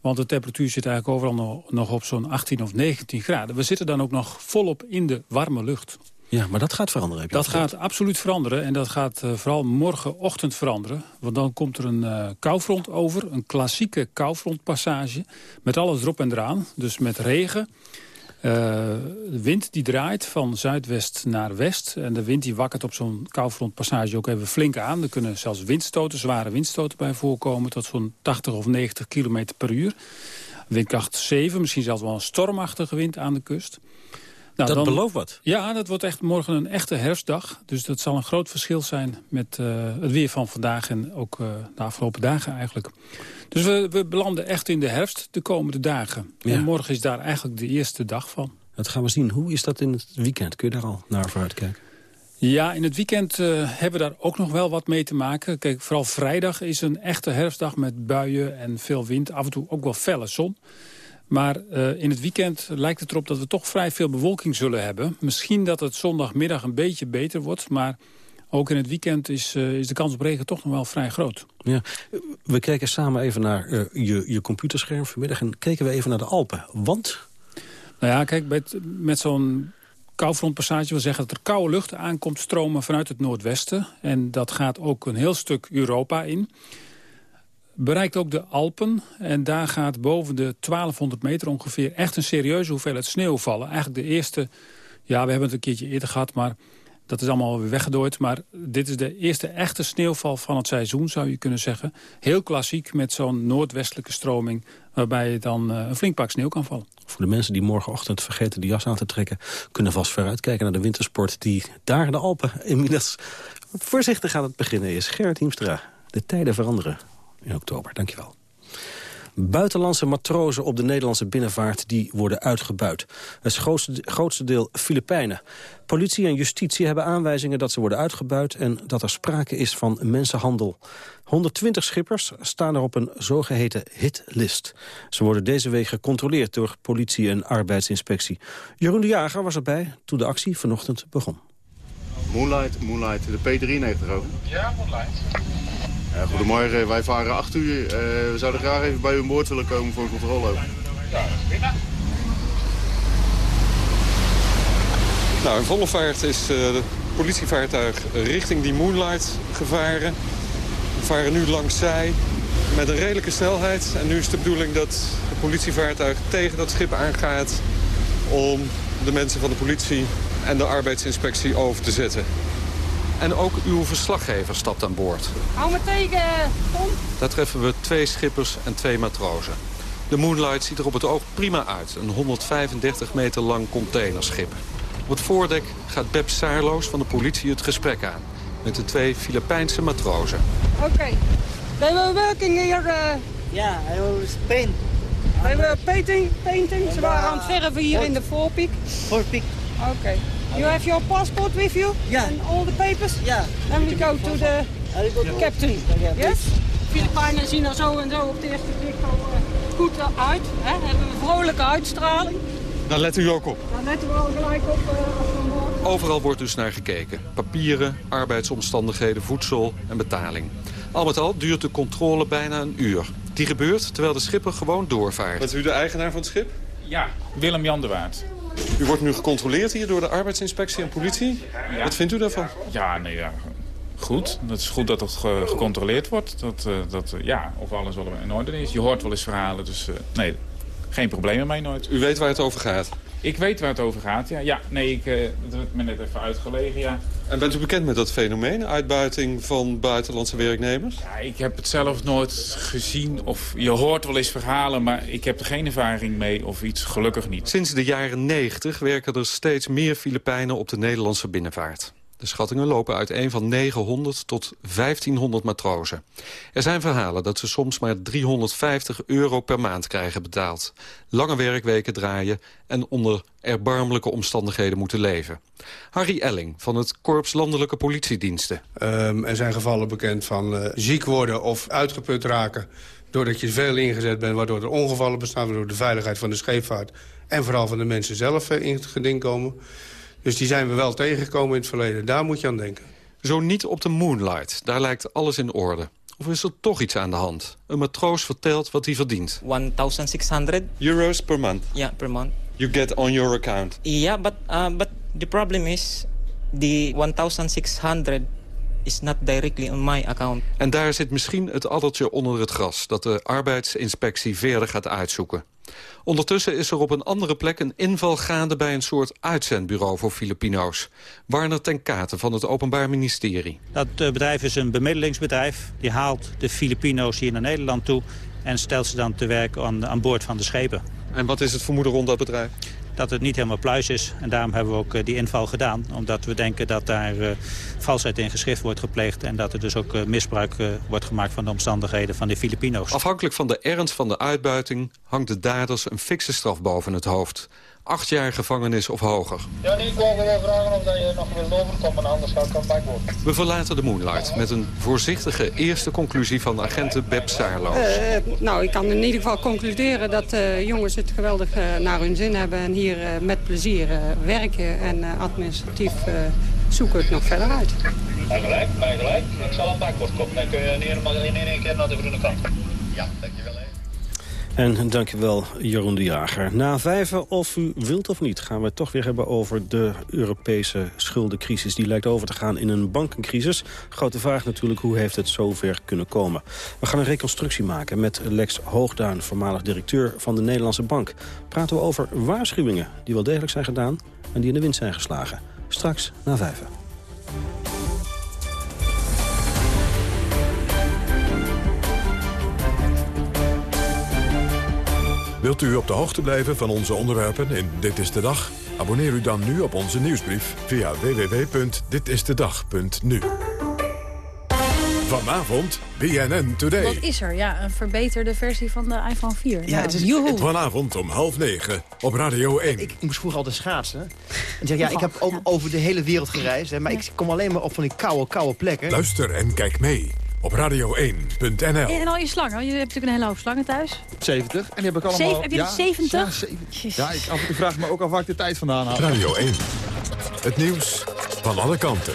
Want de temperatuur zit eigenlijk overal nog op zo'n 18 of 19 graden. We zitten dan ook nog volop in de warme lucht. Ja, maar dat gaat veranderen, heb je Dat gaat absoluut veranderen. En dat gaat uh, vooral morgenochtend veranderen. Want dan komt er een uh, koufront over. Een klassieke koufrontpassage. Met alles erop en eraan. Dus met regen. Uh, de wind die draait van zuidwest naar west. En de wind die wakkert op zo'n koufrontpassage ook even flink aan. Er kunnen zelfs windstoten, zware windstoten bij voorkomen... tot zo'n 80 of 90 kilometer per uur. Windkracht 7, misschien zelfs wel een stormachtige wind aan de kust. Nou, dat belooft wat. Ja, dat wordt echt morgen een echte herfstdag. Dus dat zal een groot verschil zijn met uh, het weer van vandaag... en ook uh, de afgelopen dagen eigenlijk. Dus we, we belanden echt in de herfst de komende dagen. Ja. En morgen is daar eigenlijk de eerste dag van. Dat gaan we zien. Hoe is dat in het weekend? Kun je daar al naar vooruit kijken? Ja, in het weekend uh, hebben we daar ook nog wel wat mee te maken. Kijk, vooral vrijdag is een echte herfstdag met buien en veel wind. Af en toe ook wel felle zon. Maar uh, in het weekend lijkt het erop dat we toch vrij veel bewolking zullen hebben. Misschien dat het zondagmiddag een beetje beter wordt, maar... Ook in het weekend is, uh, is de kans op regen toch nog wel vrij groot. Ja. We keken samen even naar uh, je, je computerscherm vanmiddag... en keken we even naar de Alpen. Want? Nou ja, kijk, met, met zo'n koufrontpassage wil zeggen dat er koude lucht aankomt stromen vanuit het noordwesten. En dat gaat ook een heel stuk Europa in bereikt ook de Alpen. En daar gaat boven de 1200 meter ongeveer echt een serieuze hoeveelheid sneeuw vallen. Eigenlijk de eerste, ja we hebben het een keertje eerder gehad, maar dat is allemaal weer weggedooid. Maar dit is de eerste echte sneeuwval van het seizoen, zou je kunnen zeggen. Heel klassiek met zo'n noordwestelijke stroming... waarbij dan uh, een flink pak sneeuw kan vallen. Voor de mensen die morgenochtend vergeten de jas aan te trekken... kunnen vast vooruitkijken naar de wintersport die daar in de Alpen... inmiddels voorzichtig aan het beginnen is. Gerrit Hiemstra, de tijden veranderen in oktober. Dankjewel. Buitenlandse matrozen op de Nederlandse binnenvaart die worden uitgebuit. Het grootste, grootste deel Filipijnen. Politie en justitie hebben aanwijzingen dat ze worden uitgebuit... en dat er sprake is van mensenhandel. 120 schippers staan er op een zogeheten hitlist. Ze worden deze week gecontroleerd door politie en arbeidsinspectie. Jeroen de Jager was erbij toen de actie vanochtend begon. Moonlight, Moonlight, de P93 over. Ja, Moonlight. Ja, goedemorgen, wij varen 8 uur. Uh, we zouden graag even bij u aan boord willen komen voor een controle. Nou, in volle vaart is het politievaartuig richting die Moonlight gevaren. We varen nu langs zij met een redelijke snelheid. En nu is de bedoeling dat het politievaartuig tegen dat schip aangaat... om de mensen van de politie en de arbeidsinspectie over te zetten. En ook uw verslaggever stapt aan boord. Hou me tegen, Tom. Daar treffen we twee schippers en twee matrozen. De Moonlight ziet er op het oog prima uit. Een 135 meter lang containerschip. Op het voordek gaat Beb Saarloos van de politie het gesprek aan. Met de twee Filipijnse matrozen. Oké. Okay. They were working here... Uh... Ja, hij was paint. They were painting, painting. Ze waren aan het verven hier in de voorpiek. Voorpiek. Oké. Okay. You have your passport with you? Yeah. And all the papers? Yeah. Then we go to the captain. Yes? Filipijnen zien er zo en zo op de eerste blik al uh, goed uit. Hè? Hebben een vrolijke uitstraling. Dan let u ook op. Dan letten we al gelijk op uh, als we Overal wordt dus naar gekeken. Papieren, arbeidsomstandigheden, voedsel en betaling. Al met al duurt de controle bijna een uur. Die gebeurt terwijl de schipper gewoon doorvaart. Bent u de eigenaar van het schip? Ja, Willem-Jan de Waard. U wordt nu gecontroleerd hier door de arbeidsinspectie en politie. Ja. Wat vindt u daarvan? Ja, nee, ja. goed. Dat is goed dat het ge gecontroleerd wordt. Dat, uh, dat, uh, ja, of alles wel in orde is. Je hoort wel eens verhalen, dus uh, nee, geen problemen mee nooit. U weet waar het over gaat? Ik weet waar het over gaat, ja. ja nee, ik, uh, dat werd me net even uitgelegen, ja. En bent u bekend met dat fenomeen, uitbuiting van buitenlandse werknemers? Ja, ik heb het zelf nooit gezien. Of je hoort wel eens verhalen, maar ik heb er geen ervaring mee of iets, gelukkig niet. Sinds de jaren 90 werken er steeds meer Filipijnen op de Nederlandse binnenvaart. De schattingen lopen uiteen van 900 tot 1500 matrozen. Er zijn verhalen dat ze soms maar 350 euro per maand krijgen betaald. Lange werkweken draaien en onder erbarmelijke omstandigheden moeten leven. Harry Elling van het Korps Landelijke Politiediensten. Um, er zijn gevallen bekend van uh, ziek worden of uitgeput raken... doordat je veel ingezet bent, waardoor er ongevallen bestaan... waardoor de veiligheid van de scheepvaart en vooral van de mensen zelf uh, in het geding komen... Dus die zijn we wel tegengekomen in het verleden. Daar moet je aan denken. Zo niet op de Moonlight. Daar lijkt alles in orde. Of is er toch iets aan de hand? Een matroos vertelt wat hij verdient. 1600 euros per month. Ja, yeah, per month. You get on your account. Ja, yeah, but uh, but the problem is the 1600 is not directly on my account. En daar zit misschien het addertje onder het gras dat de arbeidsinspectie verder gaat uitzoeken. Ondertussen is er op een andere plek een inval gaande bij een soort uitzendbureau voor Filipino's. Warner ten Katen van het Openbaar Ministerie. Dat bedrijf is een bemiddelingsbedrijf. Die haalt de Filipino's hier naar Nederland toe en stelt ze dan te werk aan, aan boord van de schepen. En wat is het vermoeden rond dat bedrijf? Dat het niet helemaal pluis is. En daarom hebben we ook die inval gedaan. Omdat we denken dat daar uh, valsheid in geschrift wordt gepleegd... en dat er dus ook uh, misbruik wordt gemaakt van de omstandigheden van de Filipino's. Afhankelijk van de ernst van de uitbuiting... hangt de daders een fikse straf boven het hoofd. Acht jaar gevangenis of hoger. Ja, nee, ik wil gewoon vragen of dat je nog wil overkomen, anders gaat het worden. We verlaten de Moonlight met een voorzichtige eerste conclusie van agenten Beb Saarloos. Uh, nou, ik kan in ieder geval concluderen dat uh, jongens het geweldig uh, naar hun zin hebben... en hier met plezier werken en administratief zoeken het nog verder uit. Maar gelijk, maar gelijk. Ik zal een bakbord komen, dan kun je in helemaal in één keer naar de groene kant. Ja, dankjewel. En dankjewel Jeroen de Jager. Na vijven, of u wilt of niet, gaan we het toch weer hebben over de Europese schuldencrisis. Die lijkt over te gaan in een bankencrisis. Grote vraag natuurlijk, hoe heeft het zover kunnen komen? We gaan een reconstructie maken met Lex Hoogduin, voormalig directeur van de Nederlandse Bank. Praten we over waarschuwingen die wel degelijk zijn gedaan en die in de wind zijn geslagen. Straks na vijven. Wilt u op de hoogte blijven van onze onderwerpen in Dit is de Dag? Abonneer u dan nu op onze nieuwsbrief via www.ditistedag.nu. Vanavond BNN Today. Wat is er? Ja, een verbeterde versie van de iPhone 4. Ja, het is Joehoe. Vanavond om half negen op Radio 1. Ik, ik moest vroeger altijd schaatsen. En zeg, ja, ik heb om, over de hele wereld gereisd. Hè, maar ik kom alleen maar op van die koude, koude plekken. Luister en kijk mee op radio1.nl. En al je slangen, je hebt natuurlijk een hele hoop slangen thuis. 70. En die heb ik allemaal... Zeven, heb je ja, er 70? Ja, 70. ja, ik af en toe vraag me ook af waar ik de tijd vandaan haal. Radio 1. Het nieuws van alle kanten.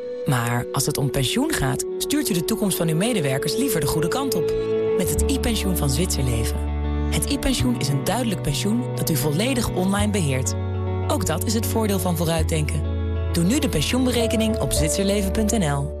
Maar als het om pensioen gaat, stuurt u de toekomst van uw medewerkers liever de goede kant op. Met het e-pensioen van Zwitserleven. Het e-pensioen is een duidelijk pensioen dat u volledig online beheert. Ook dat is het voordeel van vooruitdenken. Doe nu de pensioenberekening op zwitserleven.nl.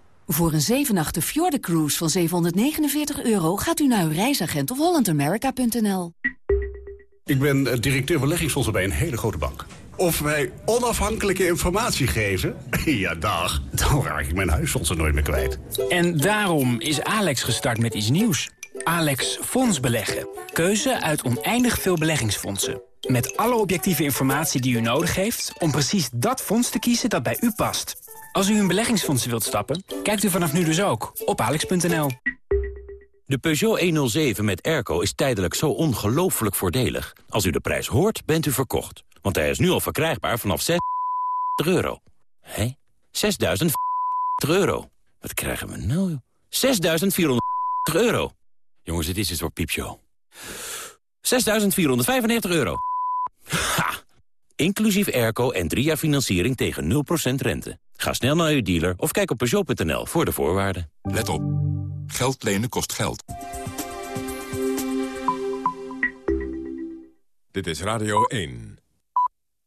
Voor een 7 nachten Cruise van 749 euro gaat u naar uw reisagent of hollandamerica.nl. Ik ben directeur beleggingsfondsen bij een hele grote bank. of wij onafhankelijke informatie geven? ja, dag. Dan raak ik mijn huisfondsen nooit meer kwijt. En daarom is Alex gestart met iets nieuws. Alex Fonds Beleggen. Keuze uit oneindig veel beleggingsfondsen. Met alle objectieve informatie die u nodig heeft... om precies dat fonds te kiezen dat bij u past. Als u in beleggingsfondsen wilt stappen, kijkt u vanaf nu dus ook op alex.nl. De Peugeot 107 met airco is tijdelijk zo ongelooflijk voordelig. Als u de prijs hoort, bent u verkocht. Want hij is nu al verkrijgbaar vanaf 6 euro. Hé? 6.000 euro. Wat krijgen we nou? 6.400 euro. Jongens, dit is een soort piepshow. 6.495 euro. Ha! Inclusief airco en drie jaar financiering tegen 0% rente. Ga snel naar uw dealer of kijk op Peugeot.nl voor de voorwaarden. Let op. Geld lenen kost geld. Dit is Radio 1.